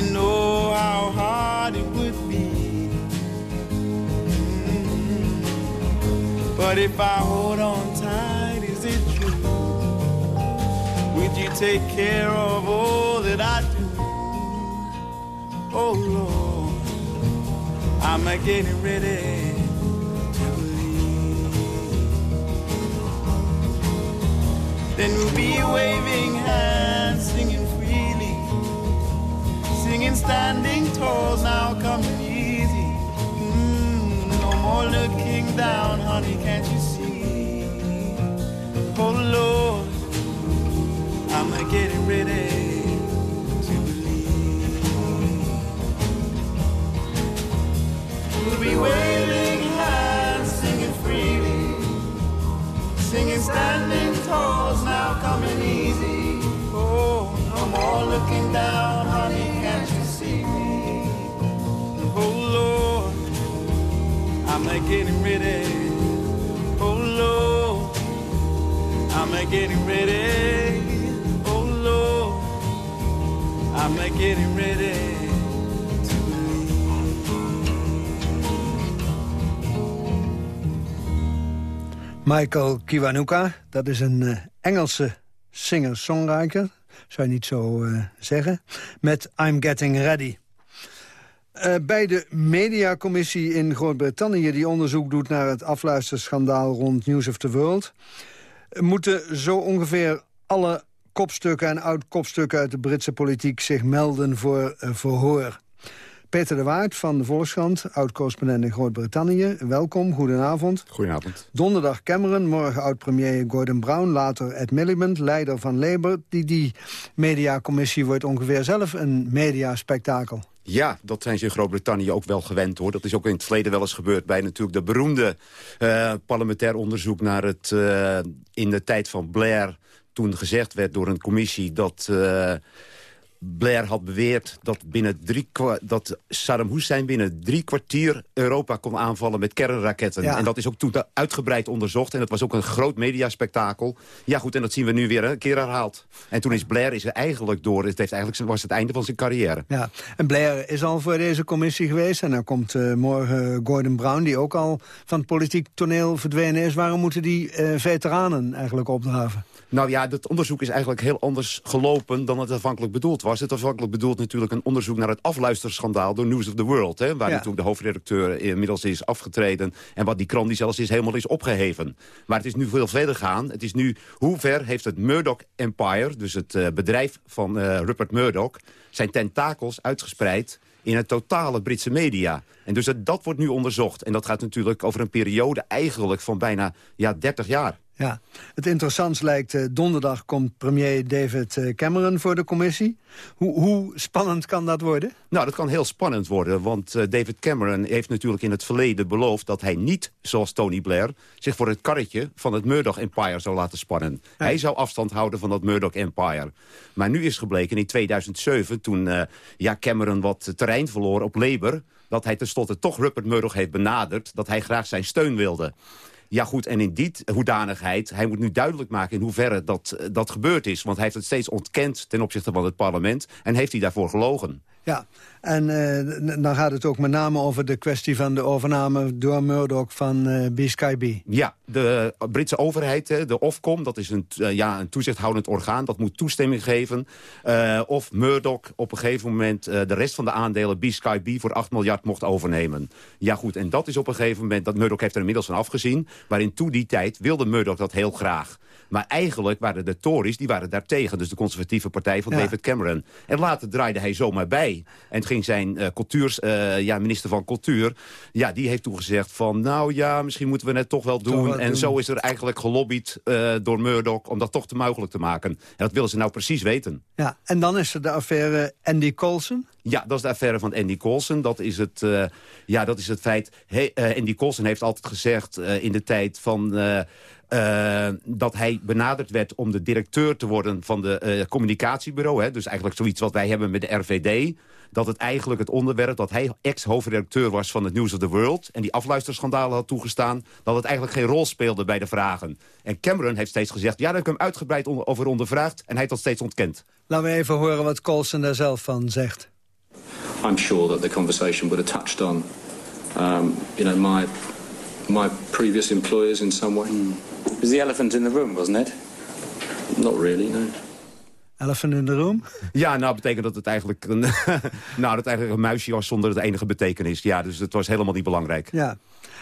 didn't know how hard it would be. Mm. But if I hold on tight, is it true? Would you take care of all that I do? Oh Lord, I'm getting ready. Then we'll be waving hands, singing standing tall, now coming easy. Mm, no more looking down, honey, can't you see? Oh Lord. I'm getting ready to believe. We'll be waving hands, singing freely, singing standing tall, now coming easy. Oh, no more looking down, honey, can't you? Oh Lord. I'm getting ready. Oh Lord, I'm getting ready. Oh Lord, I'm getting ready. Michael Kiwanuka, dat is een uh, Engelse singer-songwriter, zou je niet zo uh, zeggen, met I'm Getting Ready. Uh, bij de mediacommissie in Groot-Brittannië... die onderzoek doet naar het afluisterschandaal rond News of the World... moeten zo ongeveer alle kopstukken en oud-kopstukken uit de Britse politiek... zich melden voor verhoor. Peter de Waard van de Volkskrant, oud-correspondent in Groot-Brittannië. Welkom, goedenavond. Goedenavond. Donderdag Cameron, morgen oud-premier Gordon Brown... later Ed Miliband, leider van Labour. Die, die mediacommissie wordt ongeveer zelf een mediaspectakel. Ja, dat zijn ze in Groot-Brittannië ook wel gewend hoor. Dat is ook in het verleden wel eens gebeurd bij natuurlijk de beroemde uh, parlementair onderzoek naar het uh, in de tijd van Blair. Toen gezegd werd door een commissie dat uh, Blair had beweerd dat, binnen drie dat Saddam Hussein binnen drie kwartier Europa kon aanvallen met kernraketten. En dat is ook toen uitgebreid onderzocht. En dat was ook een groot mediaspectakel. Ja goed, en dat zien we nu weer een keer herhaald. En toen is Blair is er eigenlijk door. Het heeft eigenlijk, was het einde van zijn carrière. Ja, en Blair is al voor deze commissie geweest. En dan komt uh, morgen Gordon Brown, die ook al van het politiek toneel verdwenen is. Waarom moeten die uh, veteranen eigenlijk opdraven? Nou ja, dat onderzoek is eigenlijk heel anders gelopen dan het afhankelijk bedoeld was. Het afhankelijk bedoeld natuurlijk een onderzoek naar het afluisterschandaal door News of the World. Hè, waar ja. natuurlijk de hoofdredacteur inmiddels is afgetreden. En wat die krant die zelfs is helemaal is opgeheven. Maar het is nu veel verder gaan. Het is nu, hoe ver heeft het Murdoch Empire, dus het uh, bedrijf van uh, Rupert Murdoch, zijn tentakels uitgespreid in het totale Britse media. En dus dat, dat wordt nu onderzocht. En dat gaat natuurlijk over een periode eigenlijk van bijna ja, 30 jaar. Ja, het interessantst lijkt, uh, donderdag komt premier David uh, Cameron voor de commissie. Hoe, hoe, spannend kan dat worden? Nou, dat kan heel spannend worden, want uh, David Cameron heeft natuurlijk in het verleden beloofd... dat hij niet, zoals Tony Blair, zich voor het karretje van het Murdoch Empire zou laten spannen. Ja. Hij zou afstand houden van dat Murdoch Empire. Maar nu is gebleken in 2007, toen ja, Cameron wat terrein verloor op Labour... dat hij tenslotte toch Rupert Murdoch heeft benaderd... dat hij graag zijn steun wilde. Ja goed, en in die hoedanigheid, hij moet nu duidelijk maken in hoeverre dat, dat gebeurd is. Want hij heeft het steeds ontkend ten opzichte van het parlement en heeft hij daarvoor gelogen. Ja, en uh, dan gaat het ook met name over de kwestie van de overname door Murdoch van uh, BSkyB. Ja, de Britse overheid, de Ofcom, dat is een, ja, een toezichthoudend orgaan... dat moet toestemming geven of Murdoch op een gegeven moment... de rest van de aandelen BSkyB voor 8 miljard mocht overnemen. Ja goed, en dat is op een gegeven moment... dat Murdoch heeft er inmiddels van afgezien... maar in toen die tijd wilde Murdoch dat heel graag. Maar eigenlijk waren de Tories, die waren daartegen. Dus de conservatieve partij van ja. David Cameron. En later draaide hij zomaar bij. En ging zijn uh, cultuurs, uh, ja, minister van Cultuur... ja, die heeft toegezegd van... nou ja, misschien moeten we het toch wel doen. Toch en doen. zo is er eigenlijk gelobbyd uh, door Murdoch... om dat toch te mogelijk te maken. En dat willen ze nou precies weten. Ja, en dan is er de affaire Andy Coulson... Ja, dat is de affaire van Andy Coulson. Dat is het, uh, ja, dat is het feit. Uh, Andy Coulson heeft altijd gezegd uh, in de tijd van... Uh, dat hij benaderd werd om de directeur te worden van de uh, communicatiebureau. Hè? Dus eigenlijk zoiets wat wij hebben met de RVD. Dat het eigenlijk het onderwerp dat hij ex-hoofdredacteur was van het News of the World... en die afluisterschandalen had toegestaan... dat het eigenlijk geen rol speelde bij de vragen. En Cameron heeft steeds gezegd... ja, daar heb ik hem uitgebreid onder, over ondervraagd... en hij heeft dat steeds ontkend. Laten we even horen wat Colson daar zelf van zegt. I'm sure that the conversation would have touched on... Um, you know, my, my previous employers in some way... Mm. It was the elephant in the room, wasn't it? Not really, no. Elephant in the room? Ja, nou betekent dat het eigenlijk een, nou, dat eigenlijk een muisje was zonder het enige betekenis. Ja, dus het was helemaal niet belangrijk. Ja.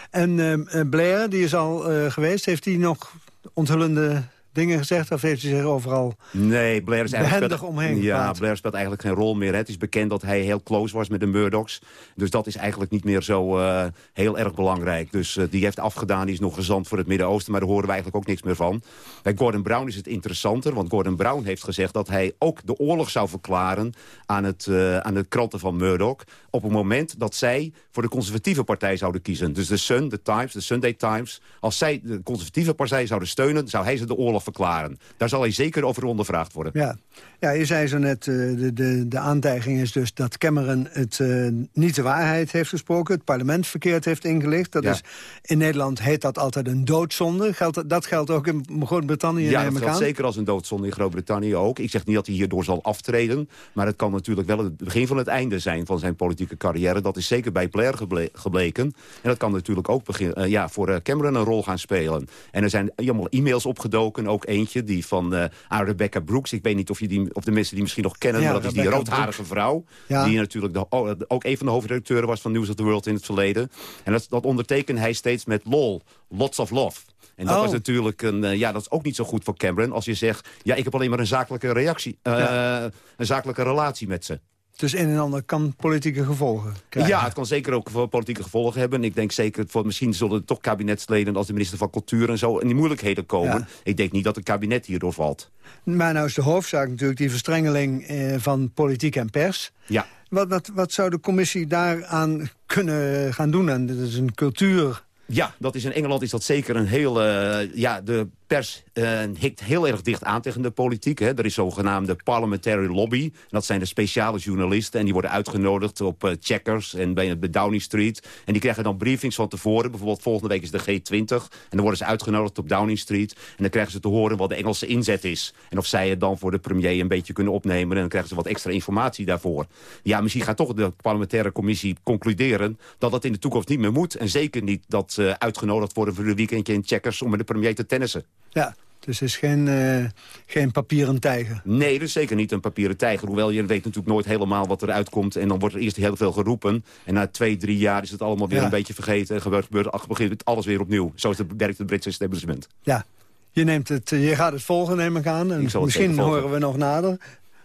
En uh, Blair, die is al uh, geweest, heeft hij nog onthullende dingen gezegd? Of heeft hij zich overal nee, Blair is eigenlijk speelt, omheen Ja, gepraat? Blair speelt eigenlijk geen rol meer. Hè. Het is bekend dat hij heel close was met de Murdochs. Dus dat is eigenlijk niet meer zo uh, heel erg belangrijk. Dus uh, die heeft afgedaan, die is nog gezant voor het Midden-Oosten... maar daar horen we eigenlijk ook niks meer van. Bij Gordon Brown is het interessanter, want Gordon Brown heeft gezegd... dat hij ook de oorlog zou verklaren aan, het, uh, aan de kranten van Murdoch... op het moment dat zij voor de conservatieve partij zouden kiezen. Dus de Sun, de Times, de Sunday Times... als zij de conservatieve partij zouden steunen... zou hij ze de oorlog verklaren. Daar zal hij zeker over ondervraagd worden. Ja, ja je zei zo net, uh, de, de, de aantijging is dus dat Cameron het uh, niet de waarheid heeft gesproken. Het parlement verkeerd heeft ingelicht. Dat Ja. is, in Nederland heet dat altijd een doodzonde. Geldt, dat- geldt ook in Groot-Brittannië, Ja, dat geldt zeker als een doodzonde in Groot-Brittannië ook. Ik zeg niet dat hij hierdoor zal aftreden. Maar het kan natuurlijk wel het begin van het einde zijn van zijn politieke carrière. Dat is zeker bij Blair geble- gebleken. En dat kan natuurlijk ook begin, eh, ja, voor eh, Cameron een rol gaan spelen. En er zijn allemaal e-mails opgedoken. Ook eentje, die van aan Rebecca Brooks. Ik weet niet of, je die, of de mensen die misschien nog kennen. Ja, maar dat is die roodharige vrouw. Ja. Die natuurlijk de, ook een van de hoofdredacteuren was van News of the World in het verleden. En dat, dat ondertekende hij steeds met lol. Lots of love. En dat Oh. was natuurlijk een, eh, ja, dat is ook niet zo goed voor Cameron. Als je zegt, ja, ik heb alleen maar een zakelijke reactie, eh, een zakelijke relatie met ze. Dus een en ander kan politieke gevolgen krijgen. Ja, het kan zeker ook voor politieke gevolgen hebben. Ik denk zeker, voor, misschien zullen er toch kabinetsleden als de minister van Cultuur en zo in die moeilijkheden komen. Ja. Ik denk niet dat het kabinet hierdoor valt. Maar nou is de hoofdzaak natuurlijk die verstrengeling eh, van politiek en pers. Ja. Wat, wat, wat zou de commissie daaraan kunnen gaan doen? En dat is een cultuur... Ja, dat is in Engeland is dat zeker een heel... eh, ja, de pers eh, hikt heel erg dicht aan tegen de politiek. Hè. Er is zogenaamde parliamentary lobby. En dat zijn de speciale journalisten. En die worden uitgenodigd op eh, checkers en bij, bij Downing Street. En die krijgen dan briefings van tevoren. Bijvoorbeeld volgende week is de G20. En dan worden ze uitgenodigd op Downing Street. En dan krijgen ze te horen wat de Engelse inzet is. En of zij het dan voor de premier een beetje kunnen opnemen. En dan krijgen ze wat extra informatie daarvoor. Ja, misschien gaat toch de parlementaire commissie concluderen... dat dat in de toekomst niet meer moet. En zeker niet dat ze uitgenodigd worden voor een weekendje in checkers... om met de premier te tennissen. Ja, dus het is geen, eh, geen papieren tijger. Nee, dat is zeker niet een papieren tijger. Hoewel je weet natuurlijk nooit helemaal wat eruit komt. En dan wordt er eerst heel veel geroepen. En na twee, drie jaar is het allemaal weer Ja. een beetje vergeten. En gebeurt, gebeurt, begint het alles weer opnieuw. Zo is het, werkt het Britse establishment. Ja, je, neemt het, je gaat het volgen, neem ik aan. En Ik misschien horen we nog nader.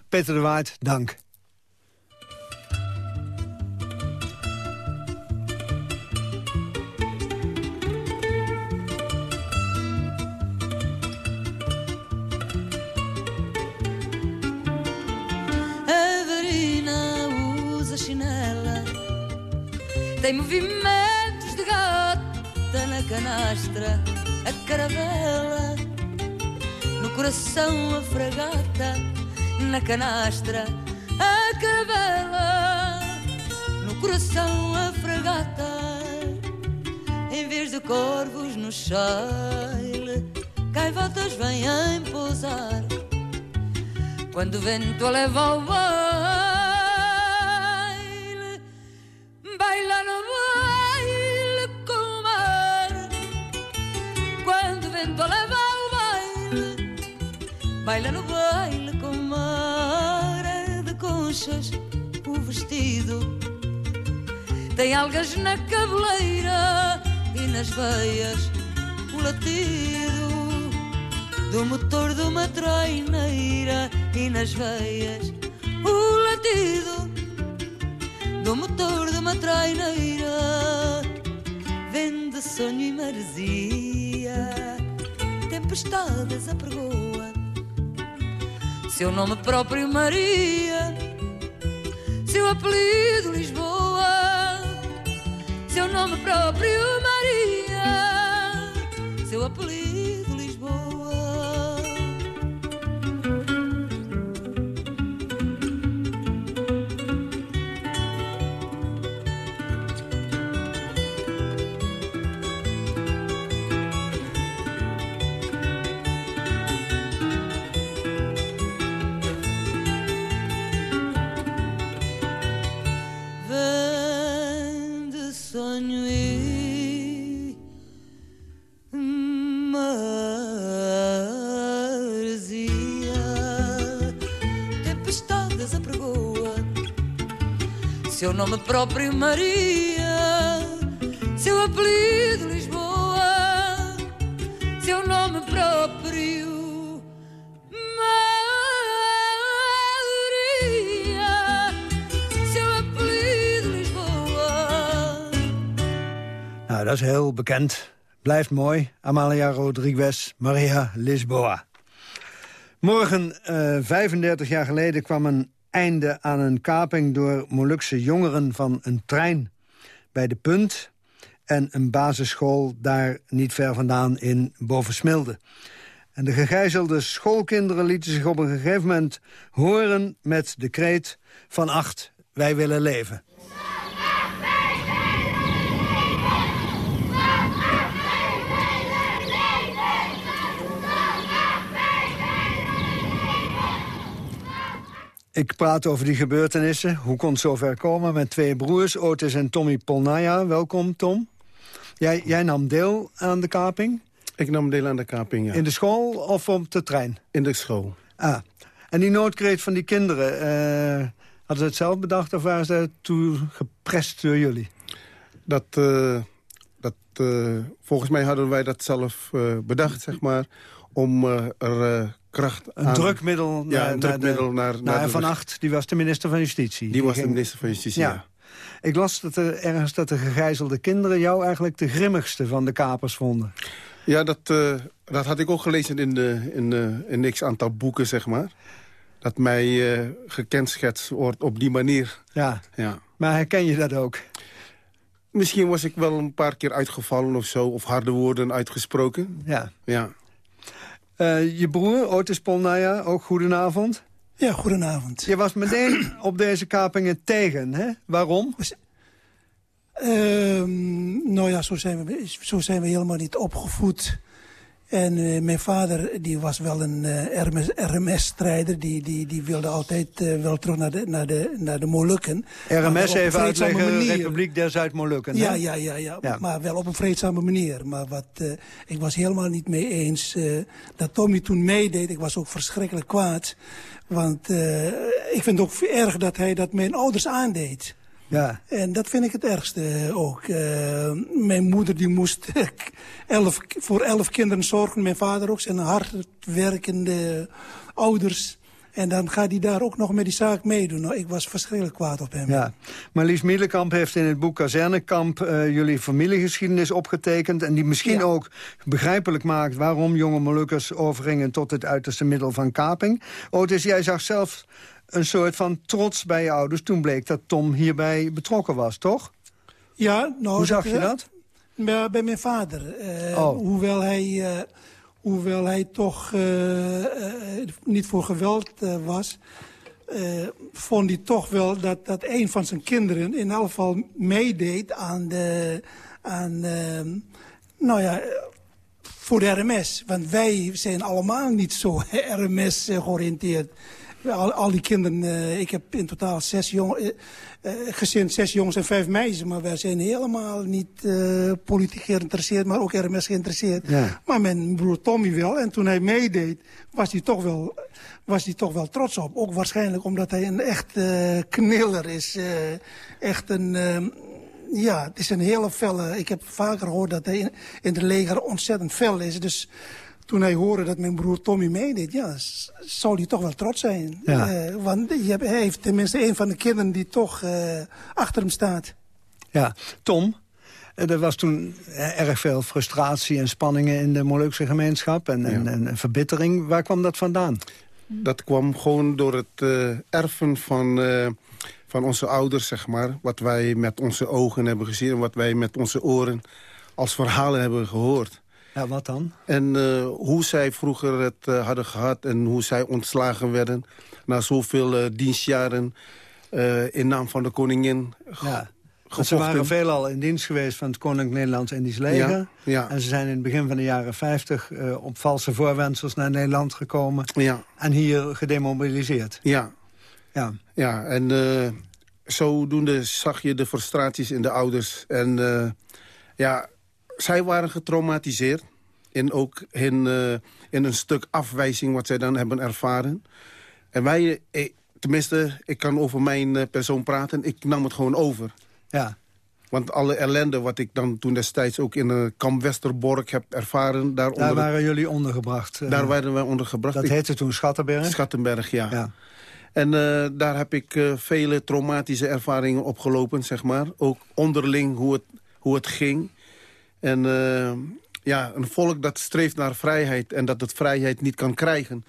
Peter de Waard, dank. Tem movimentos de gata na canastra, a caravela, no coração a fragata, na canastra, a caravela, no coração a fragata, em vez de corvos no chale, gaivotas vêm pousar. Quando o vento a leva ao baile, baila no baile com o mar. Quando o vento leva ao baile, baila no baile com o mar. É de conchas o vestido, tem algas na cabeleira e nas veias o latido do motor de uma traineira e nas veias o latido do motor de uma traineira vende sonho e maresia tempestades a pergoa seu nome próprio Maria seu apelido Lisboa seu nome próprio Maria seu apelido nome próprio Maria Seu apelido Lisboa Seu nome próprio Nou, dat is heel bekend. Blijft mooi. Amalia Rodriguez, Maria Lisboa. Morgen, eh 35 jaar geleden, kwam een einde aan een kaping... door Molukse jongeren van een trein bij de Punt... en een basisschool daar niet ver vandaan in Bovensmilde. En de gegijzelde schoolkinderen lieten zich op een gegeven moment horen met de kreet van acht, wij willen leven. Ik praat over die gebeurtenissen. Hoe kon het zover komen met twee broers, Otis en Tommy Polnaya. Welkom, Tom. Jij, jij nam deel aan de kaping? Ik nam deel aan de kaping, ja. In de school of op de trein? In de school. Ah. En die noodkreet van die kinderen, eh, hadden ze het zelf bedacht... of waren ze toe geprest door jullie? Dat, eh, dat, eh, volgens mij hadden wij dat zelf bedacht, zeg maar... om er kracht Een drukmiddel Ja, een naar drukmiddel de, naar... naar Van Acht, die was de minister van Justitie. Die was de minister van Justitie, ja. Ik las dat er ergens dat de gegijzelde kinderen... jou eigenlijk de grimmigste van de kapers vonden. Ja, dat, eh, dat had ik ook gelezen in, de, in, in niks aantal boeken, zeg maar. Dat mij eh gekenschetst wordt op die manier. Ja. ja. Maar herken je dat ook? Misschien was ik wel een paar keer uitgevallen of zo. Of harde woorden uitgesproken. Ja. Ja. Eh, je broer, Otis Polnaya, ook goedenavond. Ja, goedenavond. Je was meteen op deze kapingen tegen, hè? Waarom? Ehm, nou ja, zo zijn, we, zo zijn we helemaal niet opgevoed. En eh, mijn vader die was wel een eh, RMS-strijder. Die, die, die wilde altijd eh, wel terug naar de, naar de, naar de Molukken. RMS even uitleggen, manier. Republiek der Zuid-Molukken. Ja, ja, ja, ja, Ja. maar wel op een vreedzame manier. Maar wat, ik was helemaal niet mee eens dat Tommy toen meedeed. Ik was ook verschrikkelijk kwaad. Want ik vind het ook erg dat hij dat mijn ouders aandeed. Ja. En dat vind ik het ergste eh, ook. Eh, mijn moeder die moest elf, voor elf kinderen zorgen. Mijn vader ook zijn hardwerkende ouders. En dan gaat hij daar ook nog met die zaak meedoen. Nou, ik was verschrikkelijk kwaad op hem. Ja. Marlies Mielenkamp heeft in het boek Kazernekamp eh, jullie familiegeschiedenis opgetekend. En die misschien ook begrijpelijk maakt waarom jonge Molukkers overgingen tot het uiterste middel van kaping. Otis, jij zag zelf een soort van trots bij je ouders. Toen bleek dat Tom hierbij betrokken was, toch? Ja, nou, Hoe zag je eh, dat? Bij, bij mijn vader. Eh, Oh. Hoewel hij, eh, hoewel hij toch niet voor geweld was... vond hij toch wel dat, dat een van zijn kinderen in elk geval meedeed aan de... Aan, ehm, nou ja, voor de RMS. Want wij zijn allemaal niet zo RMS eh, Al, al die kinderen, eh, ik heb in totaal zes jongen, eh, eh, gezin zes jongens en vijf meisjes. Maar wij zijn helemaal niet politiek geïnteresseerd, maar ook RMS geïnteresseerd. Ja. Maar mijn broer Tommy wel. En toen hij meedeed, was hij toch wel, was hij toch wel trots op. Ook waarschijnlijk omdat hij een echt kniller is. echt een... ehm, ja, het is een hele felle... Ik heb vaker gehoord dat hij in, in het leger ontzettend fel is. Dus toen hij hoorde dat mijn broer Tommy meedeed... ja, zou hij toch wel trots zijn. Ja. Eh, want je hebt, hij heeft tenminste een van de kinderen die toch eh, achter hem staat. Ja. Tom, eh, er was toen erg veel frustratie en spanningen in de Molukse gemeenschap. En, en, en verbittering. Waar kwam dat vandaan? Dat kwam gewoon door het eh, erven van, eh, van onze ouders, zeg maar. Wat wij met onze ogen hebben gezien en wat wij met onze oren als verhalen hebben gehoord. Ja, wat dan? En eh, hoe zij vroeger het eh, hadden gehad en hoe zij ontslagen werden... na zoveel eh, dienstjaren in naam van de koningin Ja. Want ze waren veelal in dienst geweest van het Koninklijk Nederlands-Indisch leger. Ja, ja. En ze zijn in het begin van de jaren 50 eh, op valse voorwendsels naar Nederland gekomen. Ja. En hier gedemobiliseerd. Ja. Ja. Ja, en eh, zodoende zag je de frustraties in de ouders. En ja, zij waren getraumatiseerd. En ook in, eh, in een stuk afwijzing wat zij dan hebben ervaren. En wij, eh, tenminste, ik kan over mijn eh, persoon praten. Ik nam het gewoon over. Ja. Want alle ellende wat ik dan toen destijds ook in uh, kamp Westerbork heb ervaren... Daar, Daar waren jullie ondergebracht. Daar waren wij ondergebracht. Dat Ik- heette toen Schattenberg? Schattenberg, ja. Ja. En daar heb ik vele traumatische ervaringen opgelopen, zeg maar. Ook onderling hoe het, hoe het ging. En eh, ja, een volk dat streeft naar vrijheid en dat het vrijheid niet kan krijgen...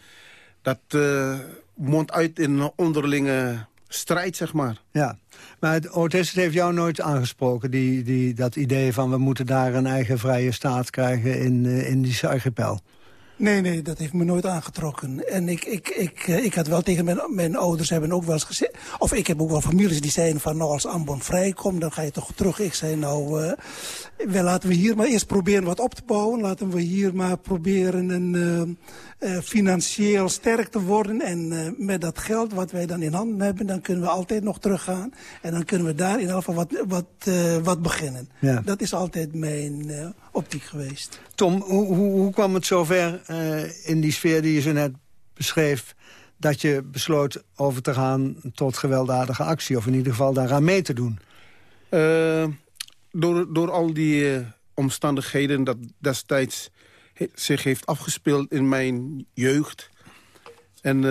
dat eh mondt uit in een onderlinge strijd, zeg maar. Ja, maar het het heeft jou nooit aangesproken, die, die, dat idee van... we moeten daar een eigen vrije staat krijgen in uh, Indische archipel. Nee, nee, dat heeft me nooit aangetrokken. En ik, ik, ik, eh, ik had wel tegen mijn, mijn ouders hebben ook wel eens gezegd... of ik heb ook wel families die zeiden van... nou, als Ambon vrijkomt, dan ga je toch terug. Ik zei, nou, uh, wel, laten we hier maar eerst proberen wat op te bouwen. Laten we hier maar proberen een, uh, uh, financieel sterk te worden. En met dat geld wat wij dan in handen hebben... dan kunnen we altijd nog teruggaan. En dan kunnen we daar in ieder geval wat, wat, wat beginnen. Ja. Dat is altijd mijn optiek geweest. Tom, hoe, hoe, kwam het zover uh, in die sfeer die je zo net beschreef... dat je besloot over te gaan tot gewelddadige actie... of in ieder geval daaraan mee te doen? Uh, door, door al die uh, omstandigheden dat destijds zich heeft afgespeeld in mijn jeugd... en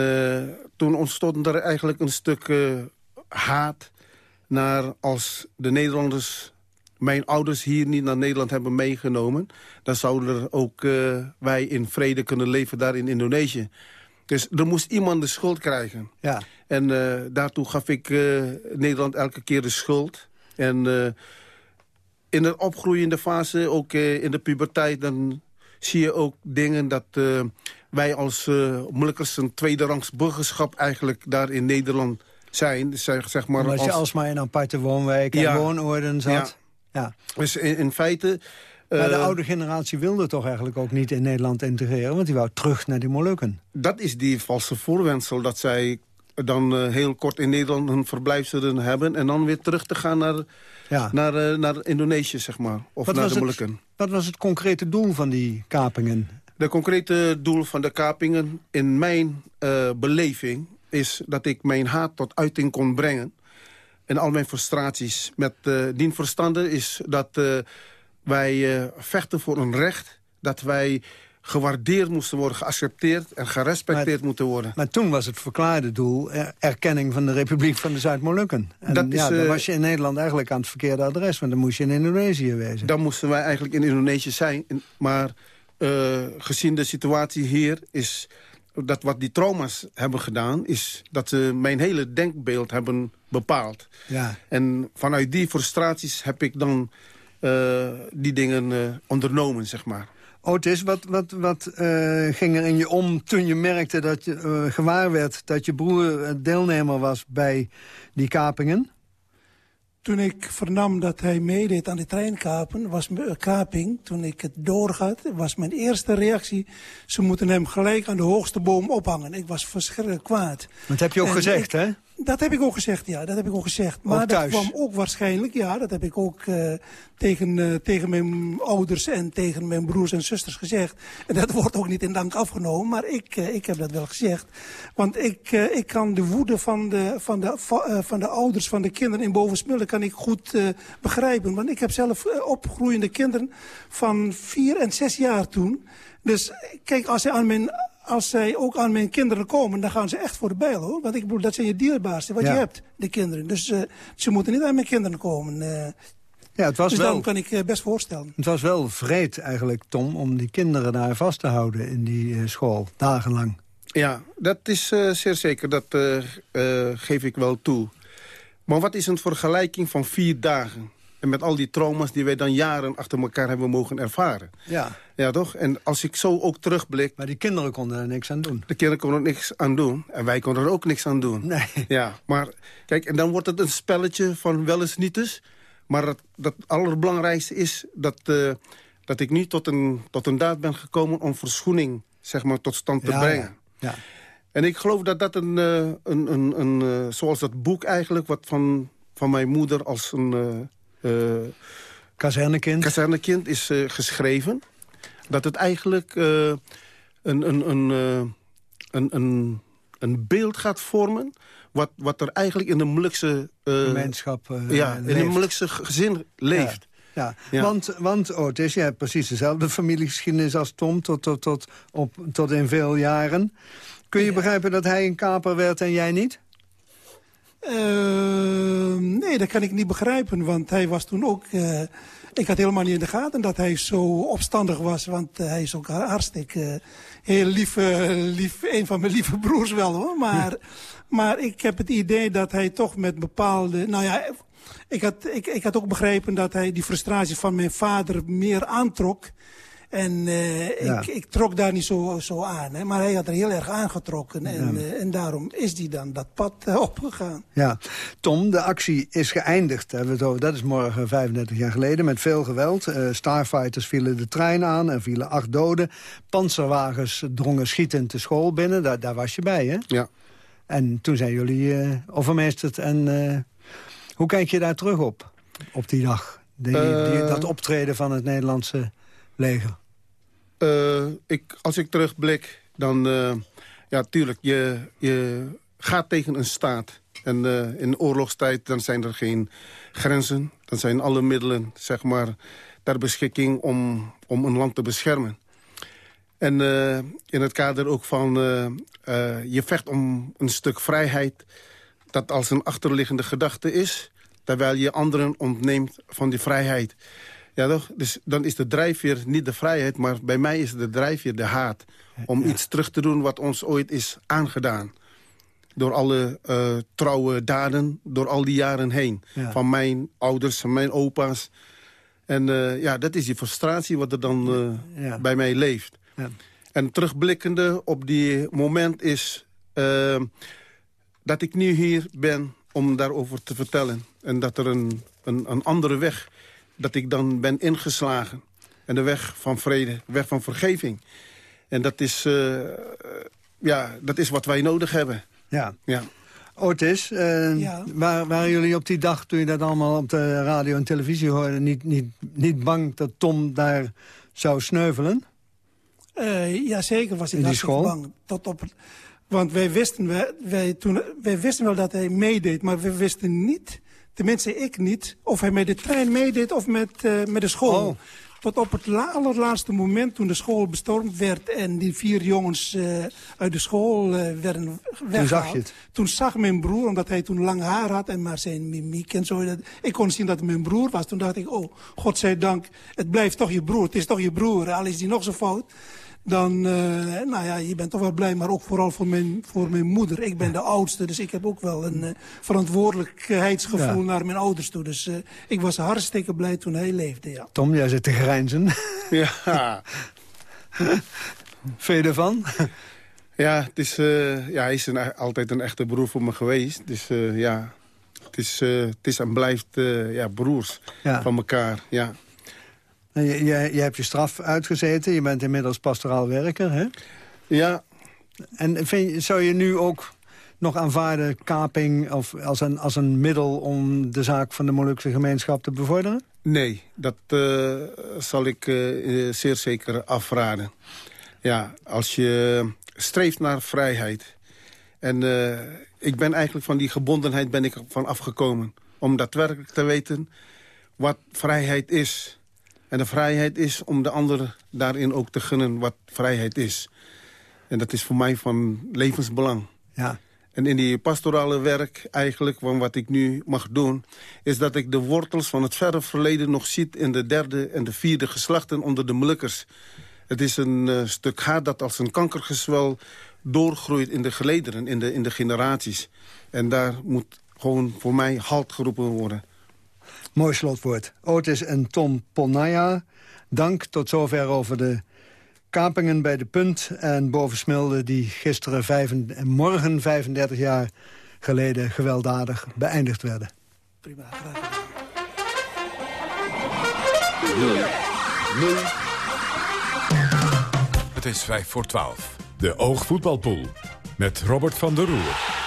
toen ontstond er eigenlijk een stuk haat naar als de Nederlanders mijn ouders hier niet naar Nederland hebben meegenomen... dan zouden er ook uh, wij in vrede kunnen leven daar in Indonesië. Dus er moest iemand de schuld krijgen. Ja. En uh, daartoe gaf ik uh, Nederland elke keer de schuld. En in de opgroeiende fase, ook in de puberteit... dan zie je ook dingen dat wij als moeilijkers een tweederangs burgerschap... eigenlijk daar in Nederland zijn. Zeg, zeg maar, Omdat je alsmaar in aparte woonwijken Ja. en woonoorden zat. Ja. Ja. Dus in, in feite... Maar de eh, oude generatie wilde toch eigenlijk ook niet in Nederland integreren... want die wou terug naar die Molukken. Dat is die valse voorwensel dat zij dan uh, heel kort in Nederland een verblijf zullen hebben... en dan weer terug te gaan naar, Ja. naar, uh, naar Indonesië, zeg maar. Of Wat naar de het- Molukken. Wat was het concrete doel van die kapingen? De concrete doel van de kapingen in mijn uh, beleving... is dat ik mijn haat tot uiting kon brengen. En al mijn frustraties. Met uh, dien verstande is dat uh, wij uh, vechten voor een recht... dat wij gewaardeerd moesten worden, geaccepteerd en gerespecteerd Maar- moeten worden. Maar toen was het verklaarde doel er- erkenning van de Republiek van de Zuid-Molukken. En Dat is, ja, dan eh, was je in Nederland eigenlijk aan het verkeerde adres... want dan moest je in Indonesië wezen. Dan moesten wij eigenlijk in Indonesië zijn. Maar gezien de situatie hier is dat wat die trauma's hebben gedaan... is dat ze mijn hele denkbeeld hebben bepaald. Ja. En vanuit die frustraties heb ik dan uh, die dingen uh, ondernomen, zeg maar. Otis, wat, wat, wat eh, ging er in je om toen je merkte dat je eh, gewaar werd... dat je broer eh, deelnemer was bij die kapingen? Toen ik vernam dat hij meedeed aan de treinkapen, was eh, kaping, toen ik het doorgad, was mijn eerste reactie... ze moeten hem gelijk aan de hoogste boom ophangen. Ik was verschrikkelijk kwaad. Dat heb je ook En gezegd, ik- hè? Dat heb ik ook gezegd, ja. Dat heb ik ook gezegd. Maar dat kwam ook waarschijnlijk, ja. Dat heb ik ook uh, tegen, uh, tegen mijn ouders en tegen mijn broers en zusters gezegd. En dat wordt ook niet in dank afgenomen, maar ik, uh, ik heb dat wel gezegd. Want ik, ik kan de woede van de, van, de, va- van de ouders, van de kinderen in Bovensmilde kan ik goed begrijpen. Want ik heb zelf opgroeiende kinderen van vier en zes jaar toen. Dus kijk, als zij aan mijn als zij ook aan mijn kinderen komen, dan gaan ze echt voor de bijl, hoor. Want ik bedoel, dat zijn je dierbaarste, wat Ja. je hebt, de kinderen. Dus uh, ze moeten niet aan mijn kinderen komen. Uh, Ja, het was dus wel... dan kan ik uh, best voorstellen. Het was wel vreed eigenlijk, Tom, om die kinderen daar vast te houden in die uh, school, dagenlang. Ja, dat is uh, zeer zeker. Dat uh, uh, geef ik wel toe. Maar wat is een vergelijking van vier dagen? En met al die trauma's die wij dan jaren achter elkaar hebben mogen ervaren. Ja. Ja, toch? En als ik zo ook terugblik... Maar die kinderen konden er niks aan doen. De kinderen konden er niks aan doen. En wij konden er ook niks aan doen. Nee. Ja, maar kijk, en dan wordt het een spelletje van wel eens niet eens. Maar het dat allerbelangrijkste is dat, uh, dat ik nu tot een, tot een daad ben gekomen... om verschoening zeg maar, tot stand te Ja, brengen. Ja. ja. En ik geloof dat dat een, uh, een, een, een uh, zoals dat boek eigenlijk... wat van, van mijn moeder als een... Uh, kazernekind. kazernekind is uh, geschreven. Dat het eigenlijk uh, een, een, een, een, een, een beeld gaat vormen... Wat, wat er eigenlijk in de Molukse... Gemeenschap Ja, in de Molukse gezin leeft. Ja. Ja, ja. want, want Otis, je hebt precies dezelfde familiegeschiedenis als Tom... tot, tot, tot, op, tot in veel jaren. Kun je ja. begrijpen dat hij een kaper werd en jij niet? Uh, nee, dat kan ik niet begrijpen, want hij was toen ook... Uh, ik had helemaal niet in de gaten dat hij zo opstandig was, want uh, hij is ook hartstikke heel lief, lief, een van mijn lieve broers wel hoor. Maar, ja. maar ik heb het idee dat hij toch met bepaalde... Nou ja, ik had, ik, ik had ook begrepen dat hij die frustratie van mijn vader meer aantrok. En eh, Ja. ik, ik trok daar niet zo, zo aan. Hè. Maar hij had er heel erg aangetrokken. En, Ja. eh, en daarom is hij dan dat pad eh, opgegaan. Ja, Tom, de actie is geëindigd. Hebben we het over. Dat is morgen 35 jaar geleden met veel geweld. Eh, Starfighters vielen de trein aan en vielen acht doden. Panzerwagens drongen schietend de school binnen. Daar, daar was je bij, hè? Ja. En toen zijn jullie eh overmeesterd. En eh, hoe kijk je daar terug op, op die dag? Die, die- dat optreden van het Nederlandse leger. Eh, ik, als ik terugblik, dan... eh, ja, tuurlijk, je, je gaat tegen een staat. En eh, in oorlogstijd dan zijn er geen grenzen. Dan zijn alle middelen, zeg maar, ter beschikking om, om een land te beschermen. En in het kader ook van... je vecht om een stuk vrijheid dat als een achterliggende gedachte is... terwijl je anderen ontneemt van die vrijheid. Ja, toch? Dus dan is de drijfveer niet de vrijheid... maar bij mij is de drijfveer de haat. Om iets terug te doen wat ons ooit is aangedaan. Door alle eh, trouwe daden, door al die jaren heen. Ja. Van mijn ouders, van mijn opa's. En eh, ja, dat is die frustratie wat er dan eh, Ja. bij mij leeft. En terugblikkende op die moment is... dat ik nu hier ben om daarover te vertellen. En dat er een, een, een andere weg, dat ik dan ben ingeslagen. En de weg van vrede, de weg van vergeving. En dat is, eh, ja, dat is wat wij nodig hebben. Ja. Ja. Otis, eh, Ja. waar, waren jullie op die dag, toen je dat allemaal op de radio en televisie hoorde... niet, niet, niet bang dat Tom daar zou sneuvelen? Eh ja, zeker was ik In die hartstikke school? bang. Tot op, want wij wisten, wij, wij, toen, wij wisten wel dat hij meedeed, maar we wisten niet, tenminste ik niet, of hij met de trein meedeed of met, eh, met de school. Oh. Tot op het la- allerlaatste moment toen de school bestormd werd en die vier jongens eh, uit de school eh, werden weggehaald. zag je het? Toen zag mijn broer, omdat hij toen lang haar had en maar zijn mimiek en zo. Dat, ik kon zien dat het mijn broer was. Toen dacht ik, oh, godzijdank, het blijft toch je broer. Het is toch je broer, al is die nog zo fout. Dan, eh, nou ja, je bent toch wel blij, maar ook vooral voor mijn, voor mijn moeder. Ik ben de oudste, dus ik heb ook wel een eh, verantwoordelijkheidsgevoel Ja. naar mijn ouders toe. Dus eh, ik was hartstikke blij toen hij leefde, ja. Tom, jij zit te grijnzen. Ja, Vind je ervan? ja, het is, eh, ja hij is een, altijd een echte broer voor me geweest. Dus eh, ja, het is, eh, het is en blijft eh, ja, broers Ja. van elkaar. Ja. Je, je, je hebt je straf uitgezeten, je bent inmiddels pastoraal werker, hè? ja, En vind, zou je nu ook nog aanvaarden kaping of als een, als een middel om de zaak van de Molukse gemeenschap te bevorderen? Nee, dat eh, zal ik eh, eh, zeer zeker afraden. Ja, als je streeft naar vrijheid. En ik ben eigenlijk van die gebondenheid ben ik van afgekomen. Om daadwerkelijk te weten wat vrijheid is. En de vrijheid is om de ander daarin ook te gunnen wat vrijheid is. En dat is voor mij van levensbelang. Ja. En in die pastorale werk eigenlijk, van wat ik nu mag doen... is dat ik de wortels van het verre verleden nog ziet... in de derde en de vierde geslachten onder de Molukkers. Het is een eh, stuk haat dat als een kankergezwel doorgroeit in de gelederen, in de, in de generaties. En daar moet gewoon voor mij halt geroepen worden. Mooi slotwoord. Otis en Tom Polnaya, dank tot zover over de kapingen bij de Punt en Bovensmilde... die gisteren vijf en morgen 35 jaar geleden gewelddadig beëindigd werden. Prima, graag. Het is 5 voor 12. De Oogvoetbalpool. Met Robert van der Roer.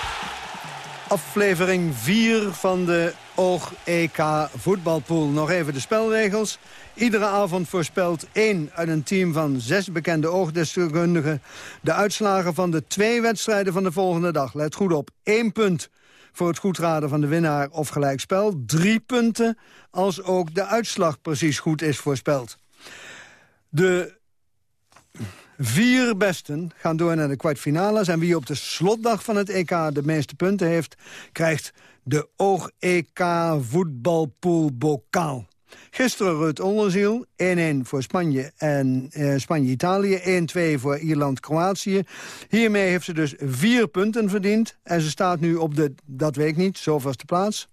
Aflevering 4 van de Oog-EK voetbalpool. Nog even de spelregels. Iedere avond voorspelt één uit een team van zes bekende oogdeskundigen... de uitslagen van de twee wedstrijden van de volgende dag. Let goed op, één punt voor het goed raden van de winnaar of gelijkspel. Drie punten als ook de uitslag precies goed is voorspeld. De Vier besten gaan door naar de kwartfinales. En wie op de slotdag van het EK de meeste punten heeft... krijgt de Oog-EK voetbalpool bokaal. Gisteren Rut Onderziel, 1-1 voor Spanje en eh, Spanje-Italië, 1-2 voor Ierland-Kroatië. Hiermee heeft ze dus vier punten verdiend. En ze staat nu op de, dat weet ik niet, zoveelste plaats.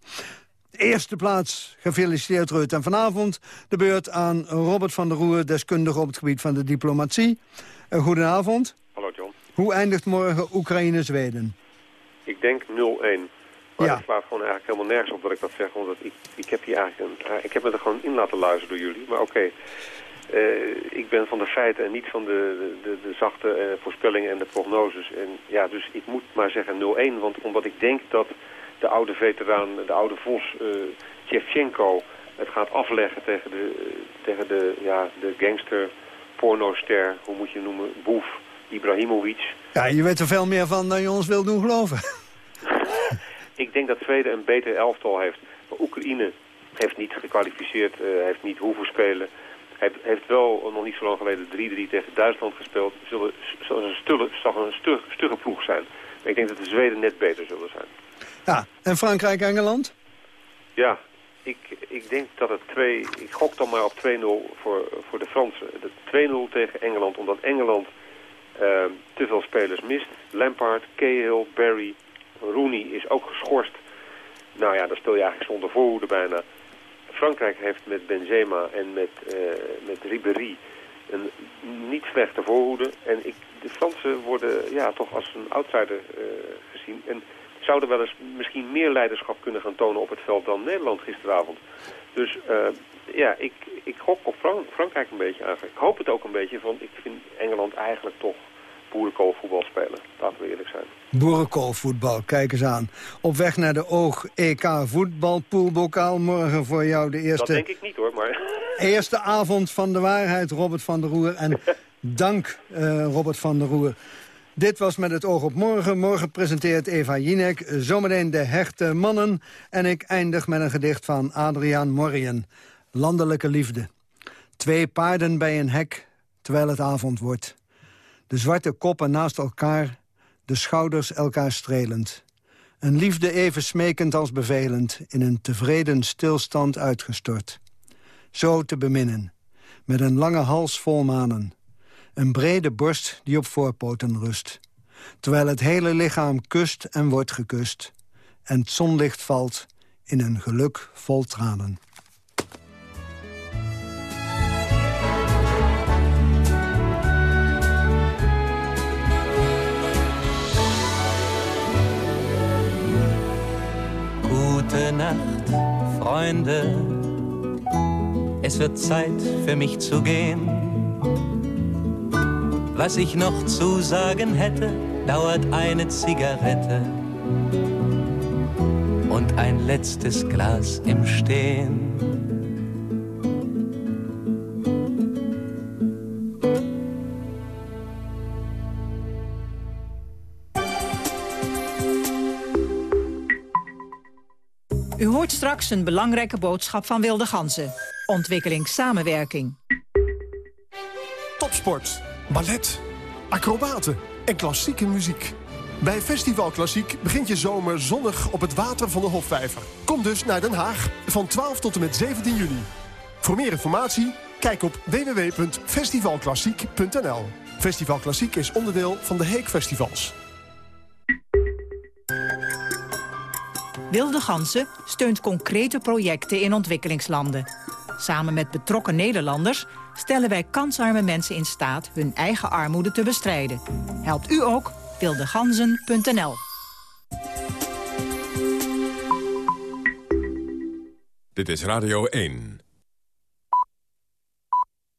Eerste plaats, gefeliciteerd Ruud. En vanavond de beurt aan Robert van der Roer... deskundige op het gebied van de diplomatie. Uh, goedenavond. Hallo John. Hoe eindigt morgen Oekraïne-Zweden? Ik denk 0-1. Maar Ja. het slaat gewoon eigenlijk helemaal nergens op dat ik dat zeg. Want ik, ik heb hier eigenlijk een, eh, ik heb me er gewoon in laten luisteren door jullie. Maar oké, Eh, ik ben van de feiten en niet van de, de, de zachte voorspellingen en de prognoses. En ja, dus ik moet maar zeggen 0-1. Want omdat ik denk dat de oude veteraan, de oude Vos, Shevchenko, het gaat afleggen tegen de, eh, tegen de, ja, de gangster, pornoster, hoe moet je hem noemen, boef, Ibrahimovic. Ja, je weet er veel meer van dan je ons wil doen geloven. Ik denk dat Zweden een beter elftal heeft. Maar Oekraïne heeft niet gekwalificeerd, eh, heeft niet hoeven spelen. Heeft, heeft wel nog niet zo lang geleden 3-3 tegen Duitsland gespeeld. Zullen, zal een, stulle, zal een stug, stugge ploeg zijn. Ik denk dat de Zweden net beter zullen zijn. Ja, en Frankrijk-Engeland? Ja, ik, ik denk dat het 2... Ik gok dan maar op 2-0 voor, voor de Fransen. De 2-0 tegen Engeland, omdat Engeland eh, te veel spelers mist. Lampard, Cahill, Barry, Rooney is ook geschorst. Nou ja, dan speel je eigenlijk zonder voorhoede bijna. Frankrijk heeft met Benzema en met, eh met Ribéry een niet slechte voorhoede. En ik, de Fransen worden ja, toch als een outsider eh, gezien. En zouden wel eens misschien meer leiderschap kunnen gaan tonen op het veld dan Nederland gisteravond. Dus eh, ja, ik, ik gok op Frank- Frankrijk een beetje eigenlijk. Ik hoop het ook een beetje, want ik vind Engeland eigenlijk toch boerenkoolvoetbal spelen. Laten we eerlijk zijn. Boerenkoolvoetbal, kijk eens aan. Op weg naar de Oog EK voetbalpoolbokaal. Morgen voor jou de Dat eerste, denk ik niet hoor, maar... eerste avond van de waarheid, Robert van der Roer. En dank, eh, Robert van der Roer. Dit was Met het oog op morgen. Morgen presenteert Eva Jinek zometeen de hechte mannen. En ik eindig met een gedicht van Adriaan Morrien. Landelijke liefde. Twee paarden bij een hek, terwijl het avond wordt. De zwarte koppen naast elkaar, de schouders elkaar strelend. Een liefde even smekend als bevelend, in een tevreden stilstand uitgestort. Zo te beminnen, met een lange hals vol manen. Een brede borst die op voorpoten rust. Terwijl het hele lichaam kust en wordt gekust. En het zonlicht valt in een geluk vol tranen. Gute Nacht, Freunde. Es wird Zeit für mich zu gehen. Was ich noch zu sagen hätte, dauert eine Zigarette und ein letztes Glas im Stehen. U hoort straks een belangrijke boodschap van Wilde Ganzen. Ontwikkelingssamenwerking. Topsport, ballet, acrobaten en klassieke muziek. Bij Festival Klassiek begint je zomer zonnig op het water van de Hofvijver. Kom dus naar Den Haag van 12 tot en met 17 juni. Voor meer informatie, kijk op www.festivalklassiek.nl. Festival Klassiek is onderdeel van de Heek Festivals. Wilde Ganzen steunt concrete projecten in ontwikkelingslanden. Samen met betrokken Nederlanders stellen wij kansarme mensen in staat hun eigen armoede te bestrijden. Helpt u ook? wildeganzen.nl Dit is Radio 1.